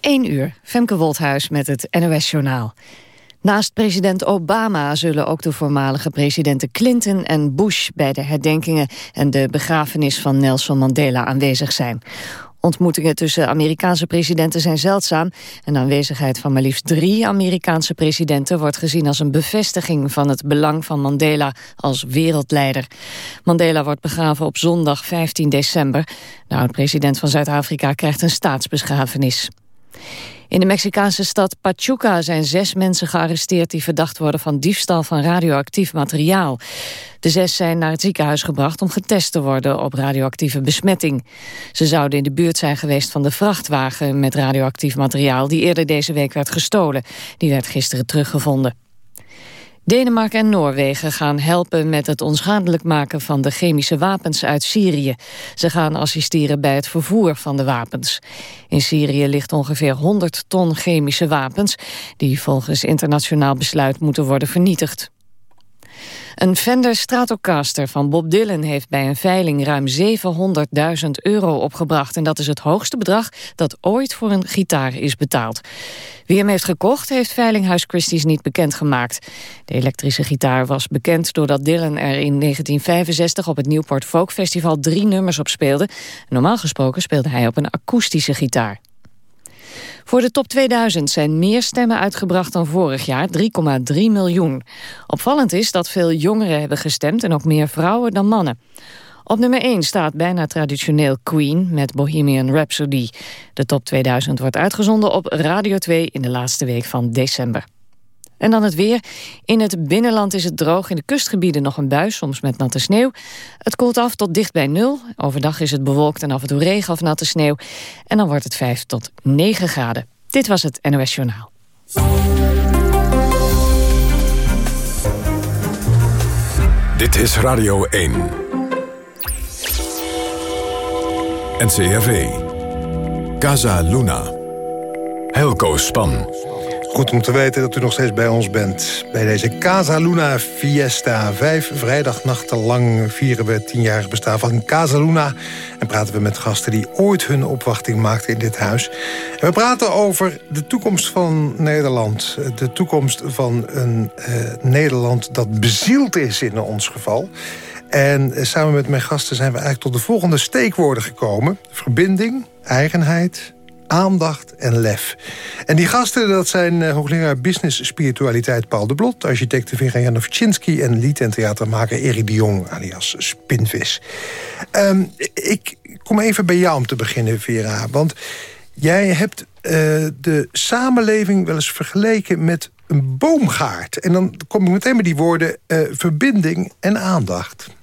1 uur, Femke Wolthuis met het NOS-journaal. Naast president Obama zullen ook de voormalige presidenten Clinton en Bush... bij de herdenkingen en de begrafenis van Nelson Mandela aanwezig zijn. Ontmoetingen tussen Amerikaanse presidenten zijn zeldzaam... en de aanwezigheid van maar liefst drie Amerikaanse presidenten... wordt gezien als een bevestiging van het belang van Mandela als wereldleider. Mandela wordt begraven op zondag 15 december. De oud-president van Zuid-Afrika krijgt een staatsbegrafenis. In de Mexicaanse stad Pachuca zijn zes mensen gearresteerd... die verdacht worden van diefstal van radioactief materiaal. De zes zijn naar het ziekenhuis gebracht om getest te worden op radioactieve besmetting. Ze zouden in de buurt zijn geweest van de vrachtwagen met radioactief materiaal... die eerder deze week werd gestolen. Die werd gisteren teruggevonden. Denemarken en Noorwegen gaan helpen met het onschadelijk maken van de chemische wapens uit Syrië. Ze gaan assisteren bij het vervoer van de wapens. In Syrië ligt ongeveer 100 ton chemische wapens die volgens internationaal besluit moeten worden vernietigd. Een Fender Stratocaster van Bob Dylan heeft bij een veiling ruim 700.000 euro opgebracht. En dat is het hoogste bedrag dat ooit voor een gitaar is betaald. Wie hem heeft gekocht heeft Veilinghuis Christie's niet bekendgemaakt. De elektrische gitaar was bekend doordat Dylan er in 1965 op het Newport Folk Festival drie nummers op speelde. Normaal gesproken speelde hij op een akoestische gitaar. Voor de top 2000 zijn meer stemmen uitgebracht dan vorig jaar, 3,3 miljoen. Opvallend is dat veel jongeren hebben gestemd en ook meer vrouwen dan mannen. Op nummer 1 staat bijna traditioneel Queen met Bohemian Rhapsody. De top 2000 wordt uitgezonden op Radio 2 in de laatste week van december. En dan het weer. In het binnenland is het droog. In de kustgebieden nog een bui, soms met natte sneeuw. Het koelt af tot dicht bij nul. Overdag is het bewolkt en af en toe regen of natte sneeuw. En dan wordt het 5 tot 9 graden. Dit was het NOS Journaal. Dit is Radio 1. NCRV. Casa Luna. Helco Span. Goed om te weten dat u nog steeds bij ons bent. Bij deze Casa Luna Fiesta. Vijf vrijdagnachten lang vieren we het tienjarig bestaan van Casa Luna. En praten we met gasten die ooit hun opwachting maakten in dit huis. We praten over de toekomst van Nederland. De toekomst van een eh, Nederland dat bezield is in ons geval. En eh, samen met mijn gasten zijn we eigenlijk tot de volgende steekwoorden gekomen. Verbinding, eigenheid, aandacht en lef. En die gasten, dat zijn uh, hoogleraar business spiritualiteit Paul de Blot... architect Vera Janovczynski en lied- en theatermaker Erik de Jong, alias Spinvis. Um, ik kom even bij jou om te beginnen, Vera. Want jij hebt uh, de samenleving wel eens vergeleken met een boomgaard. En dan kom ik meteen met die woorden verbinding en aandacht.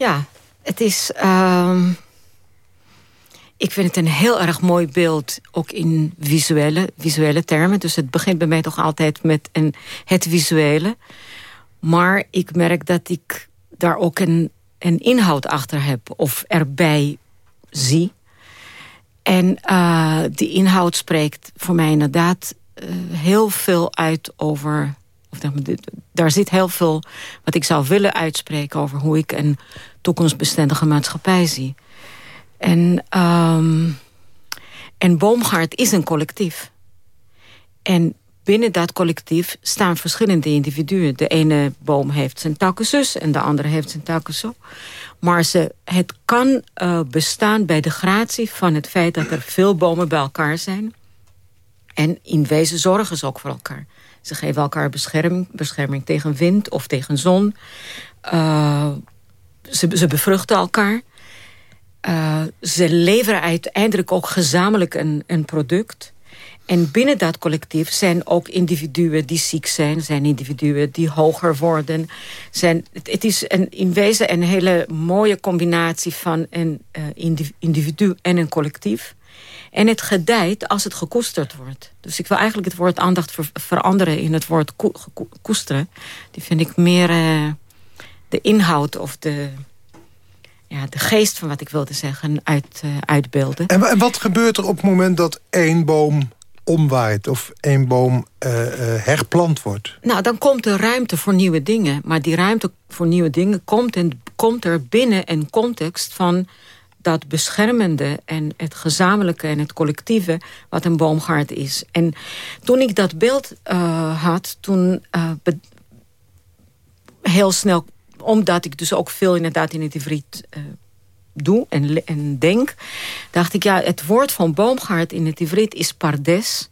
Ja, het is... Uh ik vind het een heel erg mooi beeld, ook in visuele, visuele termen. Dus het begint bij mij toch altijd met een, het visuele. Maar ik merk dat ik daar ook een, een inhoud achter heb. Of erbij zie. En uh, die inhoud spreekt voor mij inderdaad uh, heel veel uit over... Of, daar zit heel veel wat ik zou willen uitspreken... over hoe ik een toekomstbestendige maatschappij zie. En, um, en Boomgaard is een collectief. En binnen dat collectief staan verschillende individuen. De ene boom heeft zijn takken en de andere heeft zijn takken zo. Maar ze, het kan uh, bestaan bij de gratie van het feit dat er veel bomen bij elkaar zijn. En in wezen zorgen ze ook voor elkaar. Ze geven elkaar bescherming, bescherming tegen wind of tegen zon. Uh, ze, bevruchten elkaar. Uh, ze leveren uiteindelijk ook gezamenlijk een, een product. En binnen dat collectief zijn ook individuen die ziek zijn... zijn individuen die hoger worden. Zijn, het, is een, in wezen een hele mooie combinatie van een uh, individu en een collectief. En het gedijt als het gekoesterd wordt. Dus ik wil eigenlijk het woord aandacht ver veranderen in het woord ko koesteren. Die vind ik meer uh, de inhoud of de ja, de geest van wat ik wilde zeggen uit, uh, uitbeelden. En, en, wat gebeurt er op het moment dat één boom omwaait... of één boom uh, uh, herplant wordt? Nou, dan komt er ruimte voor nieuwe dingen. Maar die ruimte voor nieuwe dingen komt, en, komt er binnen een context van dat beschermende en het gezamenlijke en het collectieve wat een boomgaard is. En toen ik dat beeld uh, had, toen uh, heel snel, omdat ik dus ook veel inderdaad in het Ivriet uh, doe en, en denk, dacht ik ja, het woord van boomgaard in het Ivriet is pardes.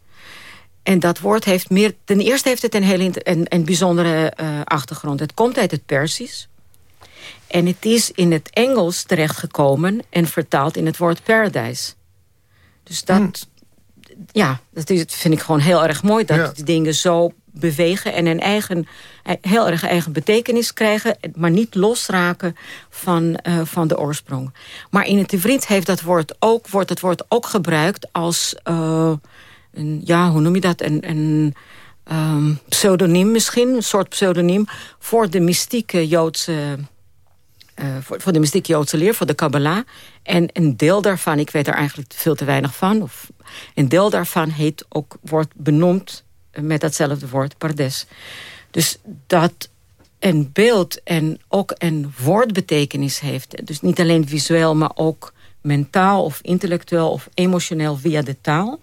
En dat woord heeft meer... Ten eerste heeft het een hele een, een bijzondere uh, achtergrond. Het komt uit het Persisch. En het is in het Engels terechtgekomen en vertaald in het woord paradise. Dus dat, hmm. ja, dat is, vind ik gewoon heel erg mooi... dat die dingen zo bewegen en een eigen, heel erg eigen betekenis krijgen... maar niet losraken van, uh, van de oorsprong. Maar in het Ivriet heeft dat woord ook, wordt het woord ook gebruikt als... Uh, een, ja, hoe noem je dat? Een, een um, pseudoniem misschien, een soort pseudoniem... voor de mystieke Joodse uh, voor, voor, de mystiek Joodse leer, voor de Kabbalah. En een deel daarvan, ik weet er eigenlijk veel te weinig van... Of, een deel daarvan heet ook, wordt benoemd met datzelfde woord, pardes. Dus dat een beeld en ook een woordbetekenis heeft... dus niet alleen visueel, maar ook mentaal of intellectueel of emotioneel via de taal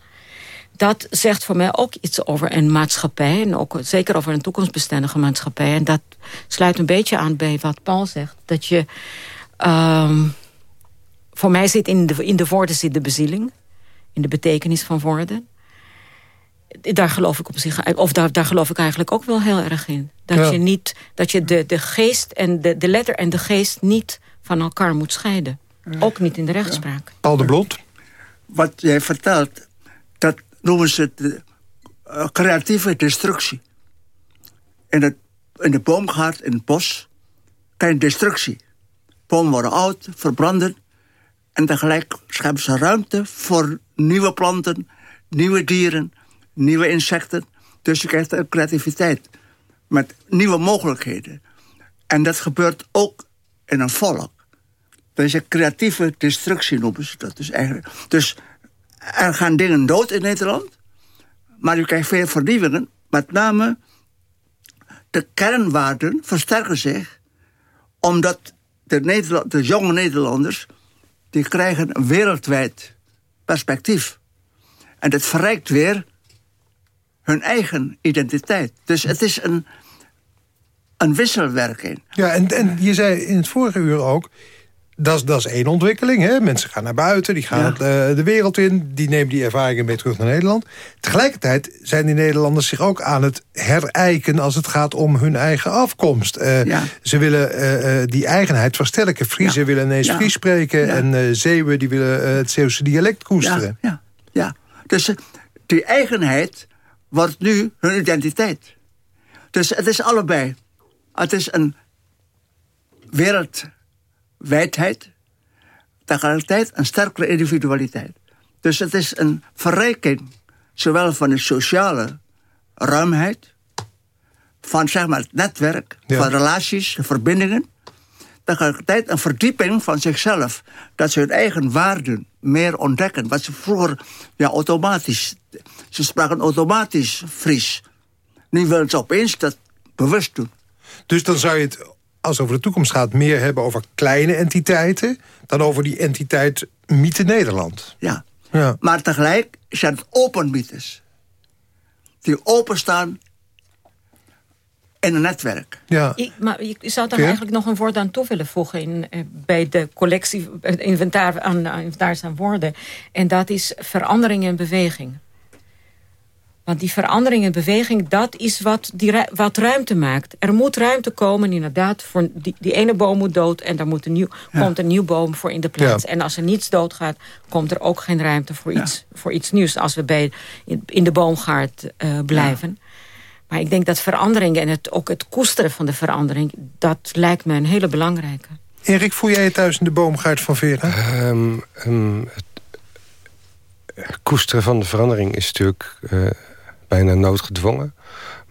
dat zegt voor mij ook iets over een maatschappij. En ook zeker over een toekomstbestendige maatschappij. En dat sluit een beetje aan bij wat Paul zegt. Dat je... Um, voor mij zit in de, in de woorden zit de bezieling. In de betekenis van woorden. Daar geloof ik op zich... Of daar, daar geloof ik eigenlijk ook wel heel erg in. Dat je, niet, dat je de, de geest en de, de letter en de geest niet van elkaar moet scheiden. Ook niet in de rechtspraak. Paul de Blot? Wat jij vertelt, dat noemen ze uh, creatieve destructie. In, het, in de boomgaard, in het bos, krijg destructie. Bomen worden oud, verbranden. En tegelijk scheppen ze ruimte voor nieuwe planten, nieuwe dieren, nieuwe insecten. Dus je krijgt creativiteit met nieuwe mogelijkheden. En dat gebeurt ook in een volk. Dat is een creatieve destructie noemen ze dat. Dus, eigenlijk, dus er gaan dingen dood in Nederland. Maar u krijgt veel vernieuwingen. Met name de kernwaarden versterken zich. Omdat de, de jonge Nederlanders... die krijgen wereldwijd perspectief. En dat verrijkt weer hun eigen identiteit. Dus het is een, een wisselwerking. Ja, en, en je zei in het vorige uur ook... Dat is, dat is één ontwikkeling. Hè? Mensen gaan naar buiten, die gaan eh, de wereld in. Die nemen die ervaringen mee terug naar Nederland. Tegelijkertijd zijn die Nederlanders zich ook aan het herijken... als het gaat om hun eigen afkomst. Uh, Ze willen uh, die eigenheid versterken. Friesen willen ineens Fries spreken. En Zeeuwen die willen het Zeeuwse dialect koesteren. Ja, ja. dus die eigenheid wordt nu hun identiteit. Dus het is allebei. Het is een wereld wijdheid, tegelijkertijd een sterkere individualiteit. Dus het is een verrijking, zowel van de sociale ruimheid, van zeg maar het netwerk, van relaties, verbindingen, tegelijkertijd een verdieping van zichzelf. Dat ze hun eigen waarden meer ontdekken. Wat ze vroeger ja, automatisch... Ze spraken automatisch Fries. Nu willen ze opeens dat bewust doen. Dus dan zou je het als het over de toekomst gaat... meer hebben over kleine entiteiten... dan over die entiteit mythe Nederland. Ja, ja. maar tegelijk zijn het open mythes. Die openstaan in een netwerk. Ja. Ik, maar je zou daar eigenlijk nog een woord aan toe willen voegen... In, eh, bij de collectie, het inventaris aan, inventaris aan woorden. En dat is verandering en beweging. Want die verandering en beweging, dat is wat, die, wat ruimte maakt. Er moet ruimte komen, inderdaad. Voor die, die ene boom moet dood en daar moet een nieuw, komt een nieuw boom voor in de plaats. En als er niets doodgaat, komt er ook geen ruimte voor, iets, voor iets nieuws. Als we bij, in, de boomgaard uh, blijven. Maar ik denk dat verandering en het, ook het koesteren van de verandering... dat lijkt me een hele belangrijke. Erik, voel jij je thuis in de boomgaard van Vera? Um, um, het koesteren van de verandering is natuurlijk... Uh, bijna noodgedwongen.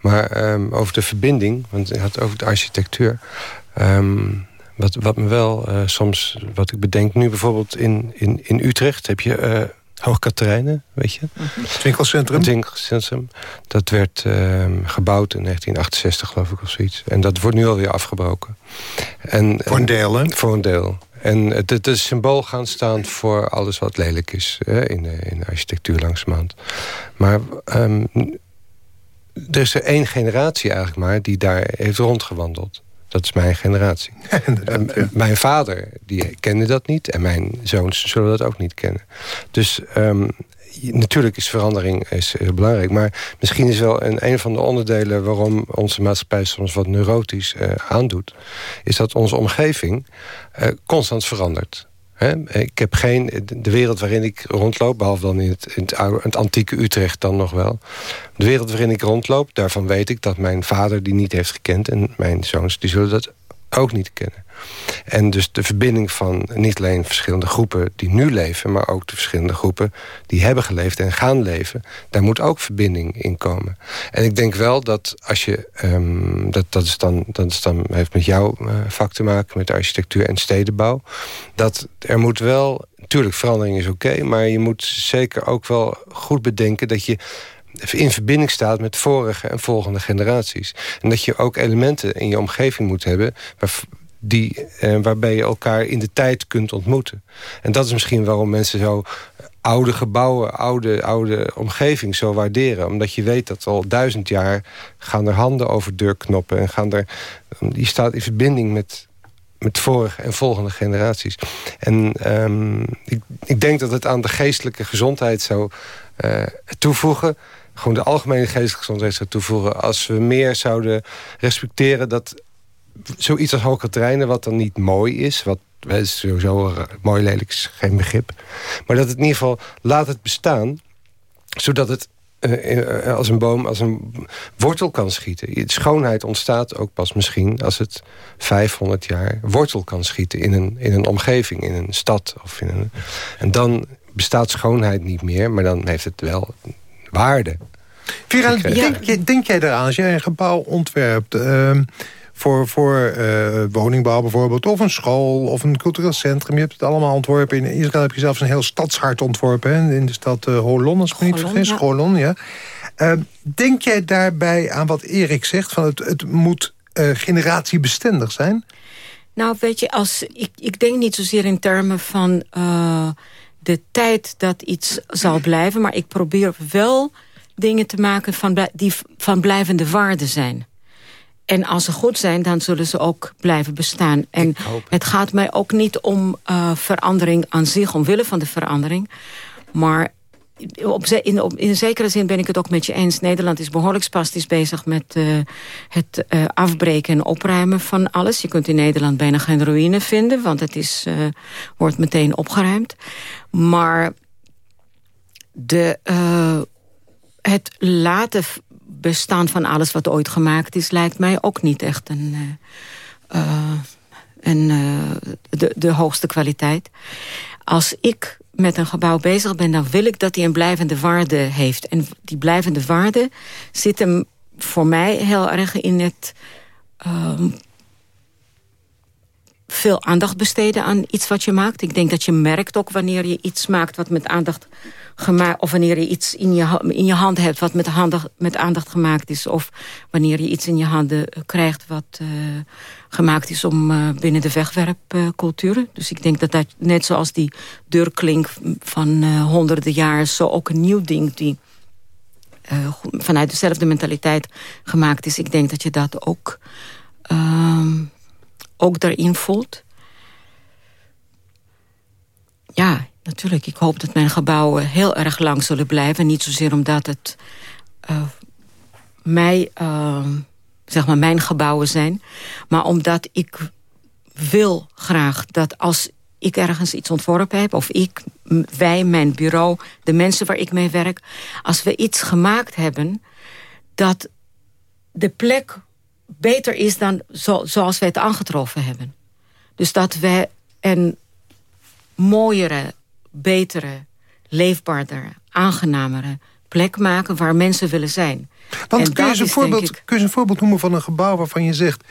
Maar um, over de verbinding, want je had over de architectuur... Um, wat, wat me wel uh, soms, wat ik bedenk nu bijvoorbeeld in, in, in Utrecht... heb je uh, Hoog Katerijnen, weet je? Het winkelcentrum. Het winkelcentrum. Dat werd uh, gebouwd in 1968, geloof ik, of zoiets. En dat wordt nu alweer afgebroken. En, voor een deel, hè? Voor een deel. En het, het is symbool gaan staan voor alles wat lelijk is hè, in, de, in de architectuur langzamerhand. Maar ehm, er is er één generatie eigenlijk maar die daar heeft rondgewandeld. Dat is mijn generatie. Mijn vader die kende dat niet. En mijn zoons zullen dat ook niet kennen. Dus um, natuurlijk is verandering is heel belangrijk. Maar misschien is wel een, een van de onderdelen... waarom onze maatschappij soms wat neurotisch uh, aandoet... is dat onze omgeving uh, constant verandert. Ik heb geen, de wereld waarin ik rondloop, behalve dan in het, in het, antieke Utrecht dan nog wel. De wereld waarin ik rondloop, daarvan weet ik dat mijn vader die niet heeft gekend. En mijn zoons die zullen dat ook niet kennen. En dus de verbinding van niet alleen verschillende groepen die nu leven... maar ook de verschillende groepen die hebben geleefd en gaan leven... daar moet ook verbinding in komen. En ik denk wel dat als je... Um, dat, dat, is dan, dat is dan, heeft met jouw uh, vak te maken, met architectuur en stedenbouw... dat er moet wel... Tuurlijk, verandering is oké, maar je moet zeker ook wel goed bedenken... dat je in verbinding staat met vorige en volgende generaties. En dat je ook elementen in je omgeving moet hebben... die, eh, waarbij je elkaar in de tijd kunt ontmoeten. En dat is misschien waarom mensen zo oude gebouwen, oude, oude omgeving zo waarderen. Omdat je weet dat al duizend jaar gaan er handen over deurknoppen... en gaan er, die staat in verbinding met, met vorige en volgende generaties. En um, ik, ik denk dat het aan de geestelijke gezondheid zou uh, toevoegen gewoon de algemene geestelijke gezondheid zou toevoegen... als we meer zouden respecteren dat zoiets als hoge treinen... wat dan niet mooi is, wat is sowieso mooi lelijk is geen begrip... maar dat het in ieder geval laat het bestaan... zodat het uh, als een boom, als een wortel kan schieten. Schoonheid ontstaat ook pas misschien als het 500 jaar wortel kan schieten... in een, in een omgeving, in een stad. Of in een, en dan bestaat schoonheid niet meer, maar dan heeft het wel waarde. Vera, denk, denk, jij eraan als jij een gebouw ontwerpt... Uh, voor, voor uh, woningbouw bijvoorbeeld, of een school, of een cultureel centrum. Je hebt het allemaal ontworpen. In Israël heb je zelfs een heel stadshart ontworpen. Hè? In de stad uh, Holon, als ik me niet vergis. Ja. Holon, ja. Uh, denk jij daarbij aan wat Erik zegt? Van het, het moet generatiebestendig zijn? Nou, weet je, als, ik, ik denk niet zozeer in termen van de tijd dat iets zal blijven. Maar ik probeer wel dingen te maken van, die van blijvende waarde zijn. En als ze goed zijn, dan zullen ze ook blijven bestaan. En het gaat mij ook niet om uh, verandering aan zich, omwille van de verandering. Maar in, in zekere zin ben ik het ook met je eens. Nederland is behoorlijk spastisch bezig met uh, het uh, afbreken en opruimen van alles. Je kunt in Nederland bijna geen ruïne vinden, want het is, uh, wordt meteen opgeruimd. Maar de, het laten bestaan van alles wat ooit gemaakt is... lijkt mij ook niet echt een, een, de, de hoogste kwaliteit. Als ik met een gebouw bezig ben... dan wil ik dat hij een blijvende waarde heeft. En die blijvende waarde zit hem voor mij heel erg in het... Uh, veel aandacht besteden aan iets wat je maakt. Ik denk dat je merkt ook wanneer je iets maakt wat met aandacht gemaakt... of wanneer je iets in je, in je hand hebt wat met, aandacht, met aandacht gemaakt is... of wanneer je iets in je handen krijgt wat uh, gemaakt is om uh, binnen de wegwerpcultuur. Dus ik denk dat dat net zoals die deurklink van honderden jaar... zo ook een nieuw ding die vanuit dezelfde mentaliteit gemaakt is. Ik denk dat je dat ook, ehm, ook daarin voelt. Ja, natuurlijk. Ik hoop dat mijn gebouwen heel erg lang zullen blijven. Niet zozeer omdat het mij ehm, zeg maar mijn gebouwen zijn. Maar omdat ik wil graag dat als ik ergens iets ontworpen heb... of ik, wij, mijn bureau, de mensen waar ik mee werk... als we iets gemaakt hebben, dat de plek beter is dan zo, zoals wij het aangetroffen hebben. Dus dat we een mooiere, betere, leefbaarder, aangenamere plek maken... waar mensen willen zijn. Want kun je, een voorbeeld, kun je een voorbeeld noemen van een gebouw waarvan je zegt...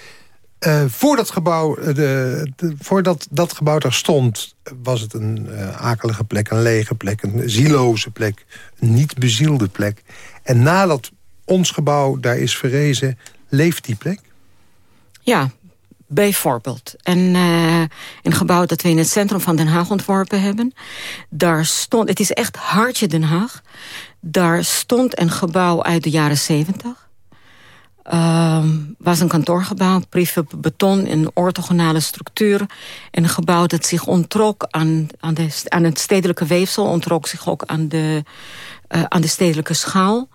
Uh, voordat, gebouw, eh, de, de, voordat dat gebouw daar stond... was het een uh, akelige plek, een lege plek, een zieloze plek... een niet bezielde plek. En nadat ons gebouw daar is verrezen, leeft die plek? Ja, Bijvoorbeeld. En, eh, een gebouw dat we in het centrum van Den Haag ontworpen hebben. Daar stond, het is echt hartje Den Haag. Daar stond een gebouw uit de jaren zeventig. Uh, was een kantoorgebouw, beton, een orthogonale structuur. Een gebouw dat zich ontrok aan, aan, de, aan het stedelijke weefsel... ontrok zich ook aan de, uh, aan de stedelijke schaal...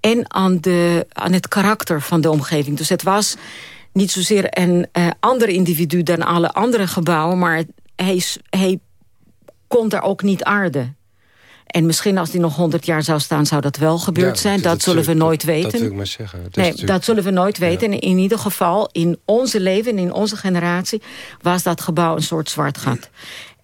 en aan, de, aan het karakter van de omgeving. Dus het was niet zozeer een uh, ander individu dan alle andere gebouwen... maar hij, hij kon daar ook niet aarden. En misschien als die nog 100 jaar zou staan, zou dat wel gebeurd zijn. Dat, zullen we nooit weten. Dat wil ik maar zeggen. nee, natuurlijk... dat zullen we nooit weten. Ja. In ieder geval, in onze leven, in onze generatie... was dat gebouw een soort zwart gat.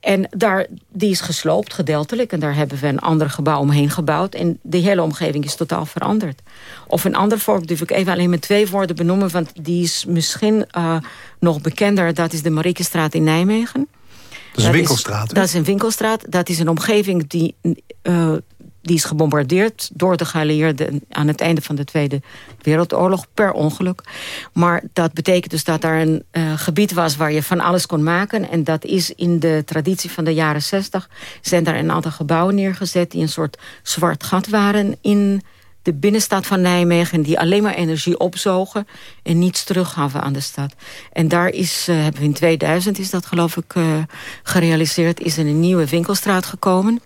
En daar, die is gesloopt, gedeeltelijk. En daar hebben we een ander gebouw omheen gebouwd. En de hele omgeving is totaal veranderd. Of een ander voorbeeld durf ik even alleen met twee woorden benoemen... want die is misschien uh, nog bekender. Dat is de Mariekestraat in Nijmegen. Dat is een winkelstraat. Is, dat is een winkelstraat. Dat is een omgeving die, uh, die is gebombardeerd door de geallieerden... aan het einde van de Tweede Wereldoorlog, per ongeluk. Maar dat betekent dus dat daar een uh, gebied was... waar je van alles kon maken. En dat is in de traditie van de jaren zestig... zijn daar een aantal gebouwen neergezet... die een soort zwart gat waren in de binnenstad van Nijmegen... die alleen maar energie opzogen en niets teruggaven aan de stad. En daar is, uh, hebben we in 2000, is dat geloof ik uh, gerealiseerd... is er een nieuwe winkelstraat gekomen...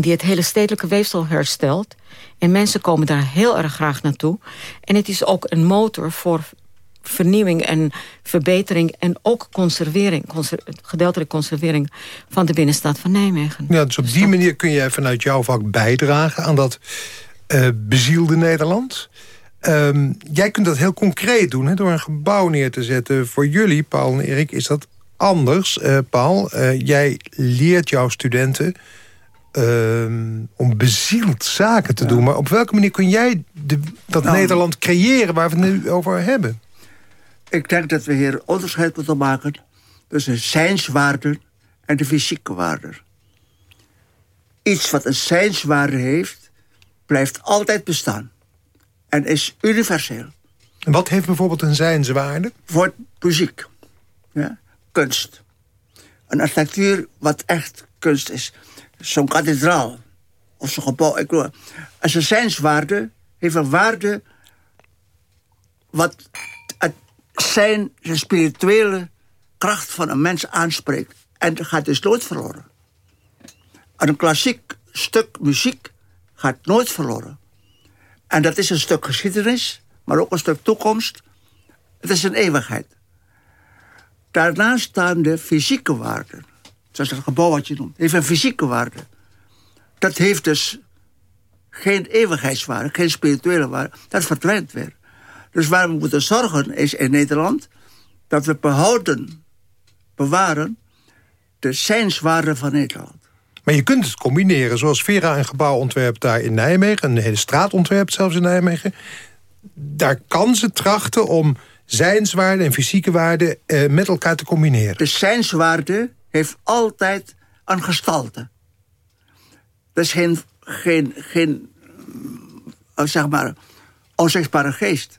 die het hele stedelijke weefsel herstelt. En mensen komen daar heel erg graag naartoe. En het is ook een motor voor vernieuwing en verbetering... en ook conservering, conser gedeeltelijke conservering van de binnenstad van Nijmegen. Ja, dus op die manier kun jij vanuit jouw vak bijdragen aan dat uh, bezielde Nederland. Um, jij kunt dat heel concreet doen, door een gebouw neer te zetten. Voor jullie, Paul en Erik, is dat anders. Uh, Paul, uh, jij leert jouw studenten um, om bezield zaken te ja. doen. Maar op welke manier kun jij de, dat nou, Nederland creëren waar we het nu over hebben? Ik denk dat we hier onderscheid moeten maken tussen zijnswaarden en de fysieke waarden. Iets wat een zijnswaarde heeft blijft altijd bestaan. En is universeel. En wat heeft bijvoorbeeld een zijnswaarde? Voor muziek. Ja? Kunst. Een architectuur wat echt kunst is. Zo'n kathedraal. Of zo'n gebouw. Ik bedoel, als een zijnswaarde heeft een waarde... wat het zijn, de spirituele kracht van een mens aanspreekt. En dat gaat dus nooit verloren. een klassiek stuk muziek gaat nooit verloren. En dat is een stuk geschiedenis, maar ook een stuk toekomst. Het is een eeuwigheid. Daarnaast staan de fysieke waarden. Zoals het gebouw wat je noemt. heeft een fysieke waarde. Dat heeft dus geen eeuwigheidswaarde, geen spirituele waarde. Dat verdwijnt weer. Dus waar we moeten zorgen is in Nederland... dat we behouden, bewaren... de zijnswaarde van Nederland. Maar je kunt het combineren, zoals Vera een gebouw ontwerpt daar in Nijmegen... een hele straat ontwerpt zelfs in Nijmegen. Daar kan ze trachten om zijnswaarde en fysieke waarde eh, met elkaar te combineren. De zijnswaarde heeft altijd een gestalte. Dat is geen, geen, geen uh, zeg maar, onzichtbare geest.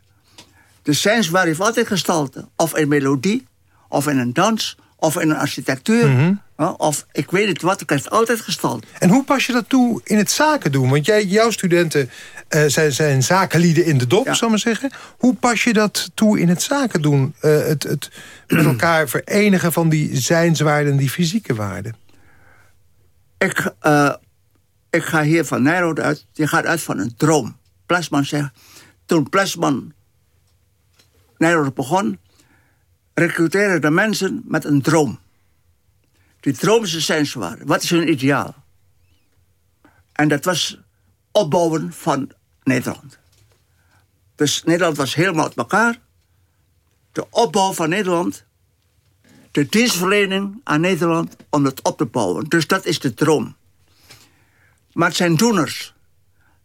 De zijnswaarde heeft altijd gestalte. Of in melodie, of in een dans, of in een architectuur... Mm -hmm. Of ik weet het wat, ik heb het altijd gestald. En hoe pas je dat toe in het zaken doen? Want jij, jouw studenten uh, zijn, zijn zakenlieden in de dop, ja. zal maar zeggen. Hoe pas je dat toe in het zaken doen? Uh, het, het met elkaar verenigen van die zijnswaarden en die fysieke waarden. Ik, uh, ik ga hier van Nijrode uit. Je gaat uit van een droom. Plasman zegt... Toen Plasman Nijrode begon... recruteerden de mensen met een droom. Die ze zijn zwaar. Wat is hun ideaal? En dat was opbouwen van Nederland. Dus Nederland was helemaal uit elkaar. De opbouw van Nederland. De dienstverlening aan Nederland om het op te bouwen. Dus dat is de droom. Maar het zijn doeners.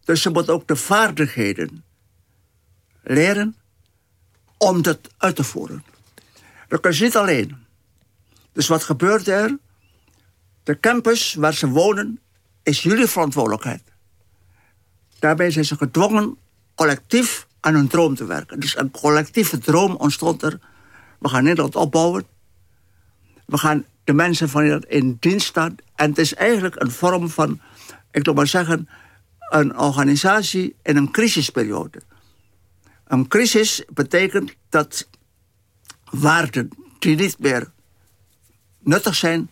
Dus ze moeten ook de vaardigheden leren om dat uit te voeren. Dat kan je niet alleen. Dus wat gebeurt er? De campus waar ze wonen is jullie verantwoordelijkheid. Daarbij zijn ze gedwongen collectief aan hun droom te werken. Dus een collectieve droom ontstond er We gaan Nederland opbouwen. We gaan de mensen van Nederland in dienst staan. En het is eigenlijk een vorm van, ik wil maar zeggen... een organisatie in een crisisperiode. Een crisis betekent dat waarden die niet meer nuttig zijn,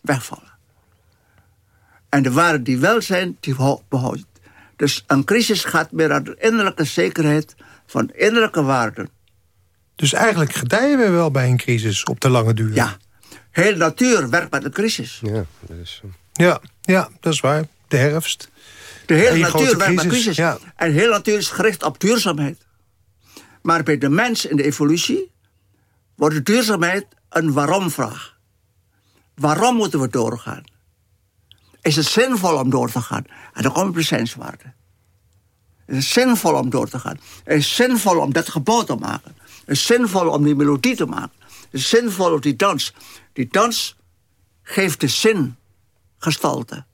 wegvallen. En de waarden die wel zijn, die behouden. Dus een crisis gaat meer aan de innerlijke zekerheid van innerlijke waarden. Dus eigenlijk gedijen we wel bij een crisis op de lange duur. Ja, heel natuur werkt met een crisis. Ja, dat is, ja, ja, dat is waar. De herfst. De hele natuur werkt met een crisis. Ja. En heel natuur is gericht op duurzaamheid. Maar bij de mens in de evolutie wordt de duurzaamheid een waarom-vraag. Waarom moeten we doorgaan? Is het zinvol om door te gaan? En dan komt de zinswaarde. Is het zinvol om door te gaan? Is het zinvol om dat gebouw te maken? Is het zinvol om die melodie te maken? Is het zinvol om die dans? Die dans geeft de zin gestalte.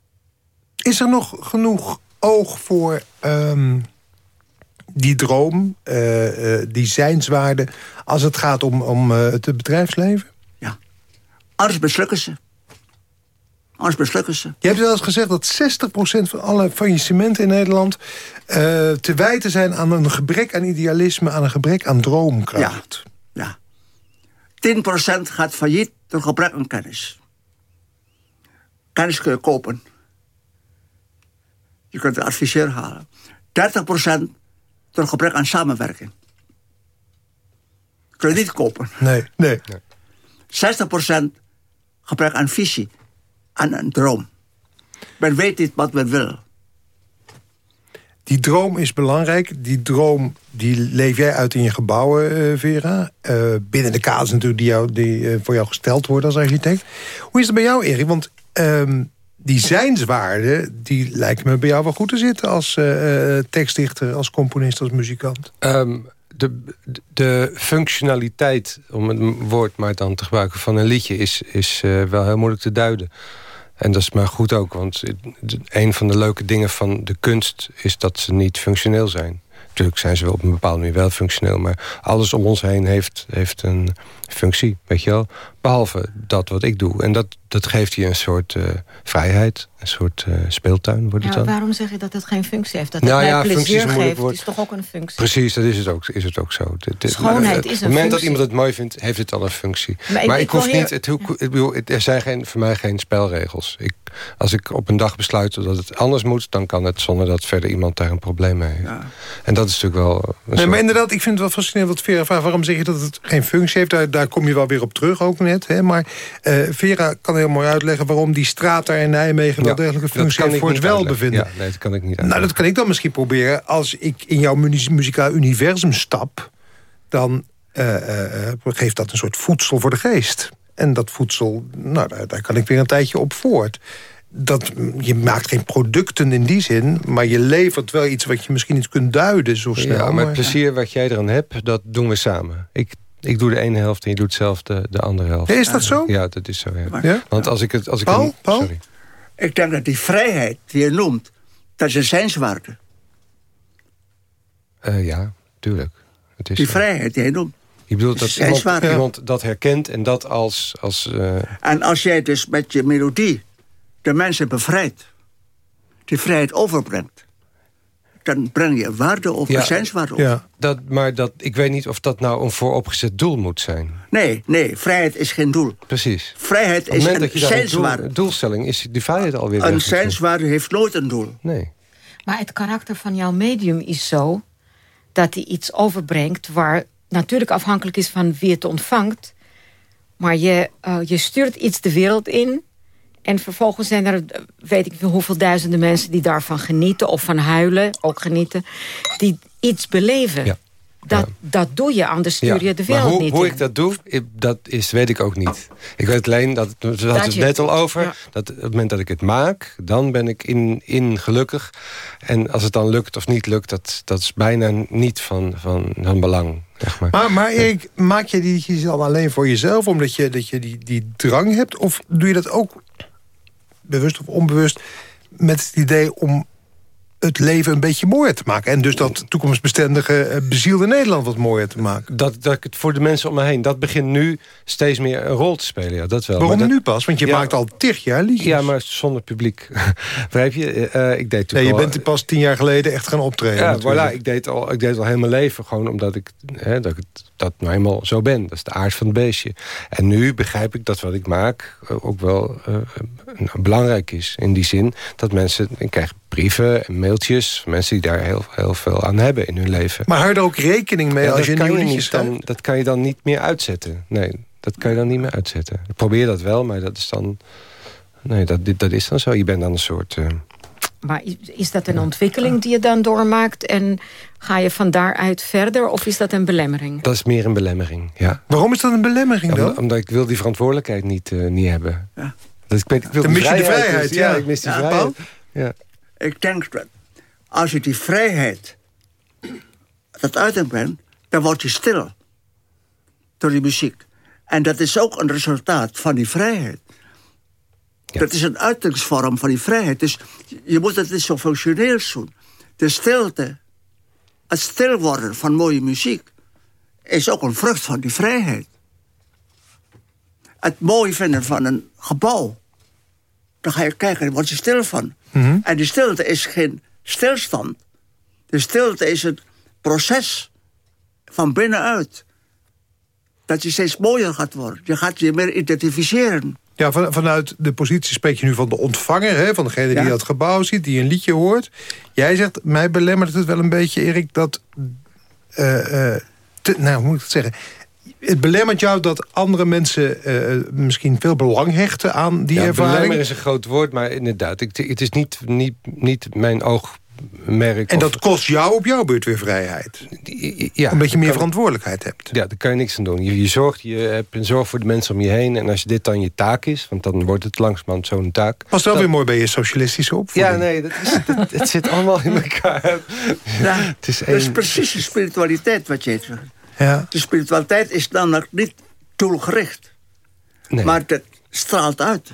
Is er nog genoeg oog voor um, die droom, uh, uh, die zijnswaarde... als het gaat om, om uh, het bedrijfsleven? Ja. Anders beslukken ze. Anders beslukken ze. Je hebt wel eens gezegd dat 60% van alle faillissementen in Nederland... te wijten zijn aan een gebrek aan idealisme... aan een gebrek aan droomkracht. Ja, ja. 10% gaat failliet door gebrek aan kennis. Kennis kun je kopen. Je kunt een adviseur halen. 30% door gebrek aan samenwerking. Niet kopen. Nee, nee. 60% gebrek aan visie. Aan een droom. Men weet niet wat men wil. Die droom is belangrijk. Die droom die leef jij uit in je gebouwen, uh, Vera. Uh, binnen de kaders natuurlijk die, jou, die uh, voor jou gesteld worden als architect. Hoe is het bij jou, Erik? Want um, die zijnswaarde, die lijkt me bij jou wel goed te zitten... als uh, tekstdichter, als componist, als muzikant. Um, de, de functionaliteit, om het woord maar dan te gebruiken... van een liedje is, is uh, wel heel moeilijk te duiden. En dat is maar goed ook, want een van de leuke dingen van de kunst... is dat ze niet functioneel zijn. Natuurlijk zijn ze wel op een bepaalde manier wel functioneel... maar alles om ons heen heeft, heeft een functie, weet je wel. Behalve dat wat ik doe. En dat, dat geeft je een soort uh, vrijheid, een soort uh, speeltuin wordt het ja, dan. Waarom zeg je dat het geen functie heeft? Dat het nou, ja, plezier geeft, woord. is toch ook een functie? Precies, dat is het ook, is het ook zo. De, de, Schoonheid maar, is een Op het moment dat iemand het mooi vindt, heeft het al een functie. Maar, maar ik, ik hoef niet... Het, het, er zijn geen, voor mij geen spelregels. Ik, als ik op een dag besluit dat het anders moet... dan kan het zonder dat verder iemand daar een probleem mee heeft. Ja. En dat is natuurlijk wel... Nee, maar inderdaad, ik vind het wel fascinerend wat Vera vraagt. Waarom zeg je dat het geen functie heeft? Daar, daar kom je wel weer op terug ook net. Hè? Maar uh, Vera kan heel mooi uitleggen waarom die straat daar in Nijmegen... wel degelijke functie heeft voor het welbevinden. Ja, nee, dat kan ik niet Nou, dat kan ik dan misschien proberen. Als ik in jouw muzikaal universum stap... dan uh, uh, geeft dat een soort voedsel voor de geest. En dat voedsel, nou, daar, daar kan ik weer een tijdje op voort dat, je maakt geen producten in die zin... maar je levert wel iets wat je misschien niet kunt duiden zo snel. Ja, maar het plezier wat jij eraan hebt, dat doen we samen. Ik, ik doe de ene helft en je doet zelf de, de andere helft. is dat zo? Ja, dat is zo. Ja. ja? Want als ik het... Als ik Paul? Een, Paul? Sorry. Ik denk dat die vrijheid die je noemt, dat is een zijnswaarde. Uh, ja, tuurlijk. Het is die zo. vrijheid die je noemt. Je bedoelt dat iemand, iemand, dat herkent en dat als... als uh... En als jij dus met je melodie de mensen bevrijdt, die vrijheid overbrengt... dan breng je waarde of ja, zijnswaarde op. Ja. Dat, maar dat, ik weet niet of dat nou een vooropgezet doel moet zijn. Nee, nee, vrijheid is geen doel. Precies. Vrijheid is een. Doel, doelstelling is die vrijheid alweer Een zijnswaarde heeft nooit een doel. Nee. Maar het karakter van jouw medium is zo... dat hij iets overbrengt waar natuurlijk afhankelijk is van wie het ontvangt... maar je, uh, je stuurt iets de wereld in... En vervolgens zijn er, weet ik veel hoeveel duizenden mensen... die daarvan genieten of van huilen, ook genieten... die iets beleven. Ja. Dat, ja. dat doe je, anders stuur je ja. de wereld maar hoe, niet Hoe in. ik dat doe, dat is, weet ik ook niet. Ik weet alleen, dat, we hadden het net al over... Ja. dat op het moment dat ik het maak, dan ben ik in, in gelukkig. En als het dan lukt of niet lukt, dat, dat is bijna niet van, van, van belang. Zeg maar. Maar, maar Erik, maak je die dan alleen voor jezelf... omdat je, dat je die, die drang hebt? Of doe je dat ook bewust of onbewust... met het idee om het leven een beetje mooier te maken. En dus dat toekomstbestendige, eh, bezielde Nederland wat mooier te maken. Dat, dat het voor de mensen om me heen, dat begint nu steeds meer een rol te spelen. Ja, dat wel. Waarom nu pas? Want je maakt al tig jaar liedjes. Ja, maar zonder publiek. Begrijp je? Uh, ik deed nee, je bent pas tien jaar geleden echt gaan optreden. Ja, voilà, ik deed al, ik deed al heel mijn leven. Gewoon omdat ik, hè, dat ik dat nou eenmaal zo ben. Dat is de aard van het beestje. En nu begrijp ik dat wat ik maak ook wel uh, belangrijk is. In die zin dat mensen... Ik krijg brieven en mailtjes van mensen die daar heel, heel veel aan hebben in hun leven. Maar hou je er ook rekening mee als je een nieuw dan, Dat kan je dan niet meer uitzetten. Nee, dat kan je dan niet meer uitzetten. Ik probeer dat wel, maar dat is dan... Nee, dat, dat is dan zo. Je bent dan een soort... Uh, maar is dat een ontwikkeling die je dan doormaakt... en ga je van daaruit verder of is dat een belemmering? Dat is meer een belemmering, ja. Waarom is dat een belemmering dan? omdat ik wil die verantwoordelijkheid niet, uh, niet hebben. Ja. Dat ik, ik wil de mis je de vrijheid, dus, ja. Ik mis die vrijheid. Ja. Ik denk dat als je die vrijheid dat uiting bent... dan word je stil door die muziek. En dat is ook een resultaat van die vrijheid. Dat is een uitingsvorm van die vrijheid. Dus je moet het niet zo functioneel doen. De stilte, het stil worden van mooie muziek... is ook een vrucht van die vrijheid. Het mooi vinden van een gebouw... dan ga je kijken, daar word je stil van. Mhm. En die stilte is geen stilstand. De stilte is het proces van binnenuit. Dat je steeds mooier gaat worden. Je gaat je meer identificeren. Ja, van, vanuit de positie spreek je nu van de ontvanger... Hè, van degene die dat gebouw ziet, die een liedje hoort. Jij zegt, mij belemmert het wel een beetje, Erik... dat... Uh, nou, hoe moet ik het zeggen? Het belemmert jou dat andere mensen uh, misschien veel belang hechten aan die ja, ervaring? Belemmer is een groot woord, maar inderdaad. Ik, het is niet, niet, niet mijn oog merk. En dat kost jou op jouw beurt weer vrijheid. Ja, een beetje meer verantwoordelijkheid hebt. Ja, daar kan je niks aan doen. Je, je, zorgt, je hebt een zorg voor de mensen om je heen. En als je dit dan je taak is, want dan wordt het langzamerhand zo'n taak. Past wel weer mooi bij je socialistische opvoeding. Ja, nee, dat is, het zit allemaal in elkaar. Ja, het is dat is precies de spiritualiteit wat je zegt. Ja. De spiritualiteit is dan nog niet doelgericht. Nee. Maar het straalt uit.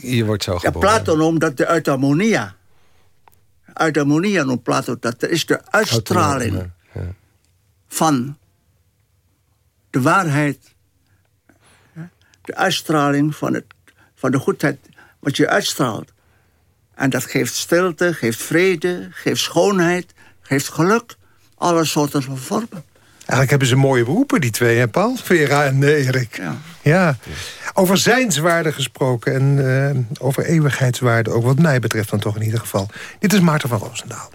Je wordt zo geboren. Ja, Plato noemt dat de eudaimonia eudaimonia noemt Plato dat. Er is de uitstraling van de waarheid. De uitstraling van, het, van de goedheid wat je uitstraalt. En dat geeft stilte, geeft vrede, geeft schoonheid, geeft geluk. Alle soorten van vormen. Eigenlijk hebben ze mooie beroepen, die twee, hè Paul? Vera en Erik. Ja. ja. Over zijnswaarde gesproken en uh, over eeuwigheidswaarde... ook wat mij betreft dan toch in ieder geval. Dit is Maarten van Roosendaal.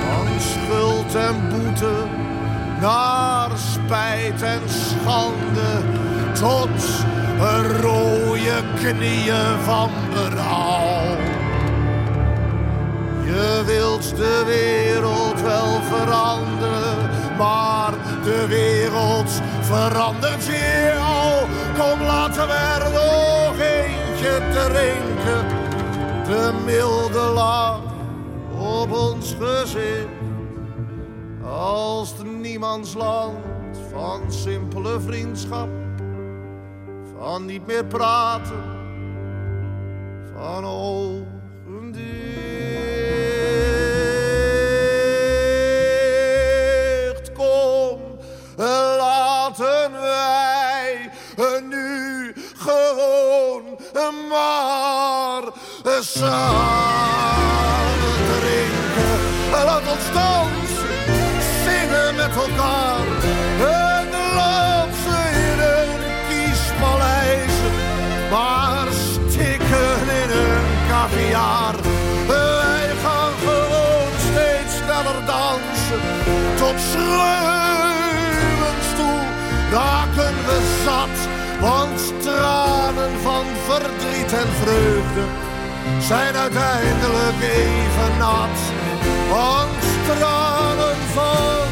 Van schuld en boete naar spijt en schande tot rode knieën van berouw. Je wilt de wereld wel veranderen, maar de wereld verandert jou. Kom, laten we er nog eentje drinken. De milde lach op ons gezicht. Als het niemandsland van simpele vriendschap. Van niet meer praten, van ogen dicht. Kom, laten wij nu gewoon maar samen drinken. Laat ons dansen, zingen met elkaar. En dansen in een kiespaleis. Maar stikken in een caviar. Wij gaan gewoon steeds sneller dansen. Tot schreeuwens toe raken we zat. Want tranen van verdriet en vreugde zijn uiteindelijk even nat. Want tranen van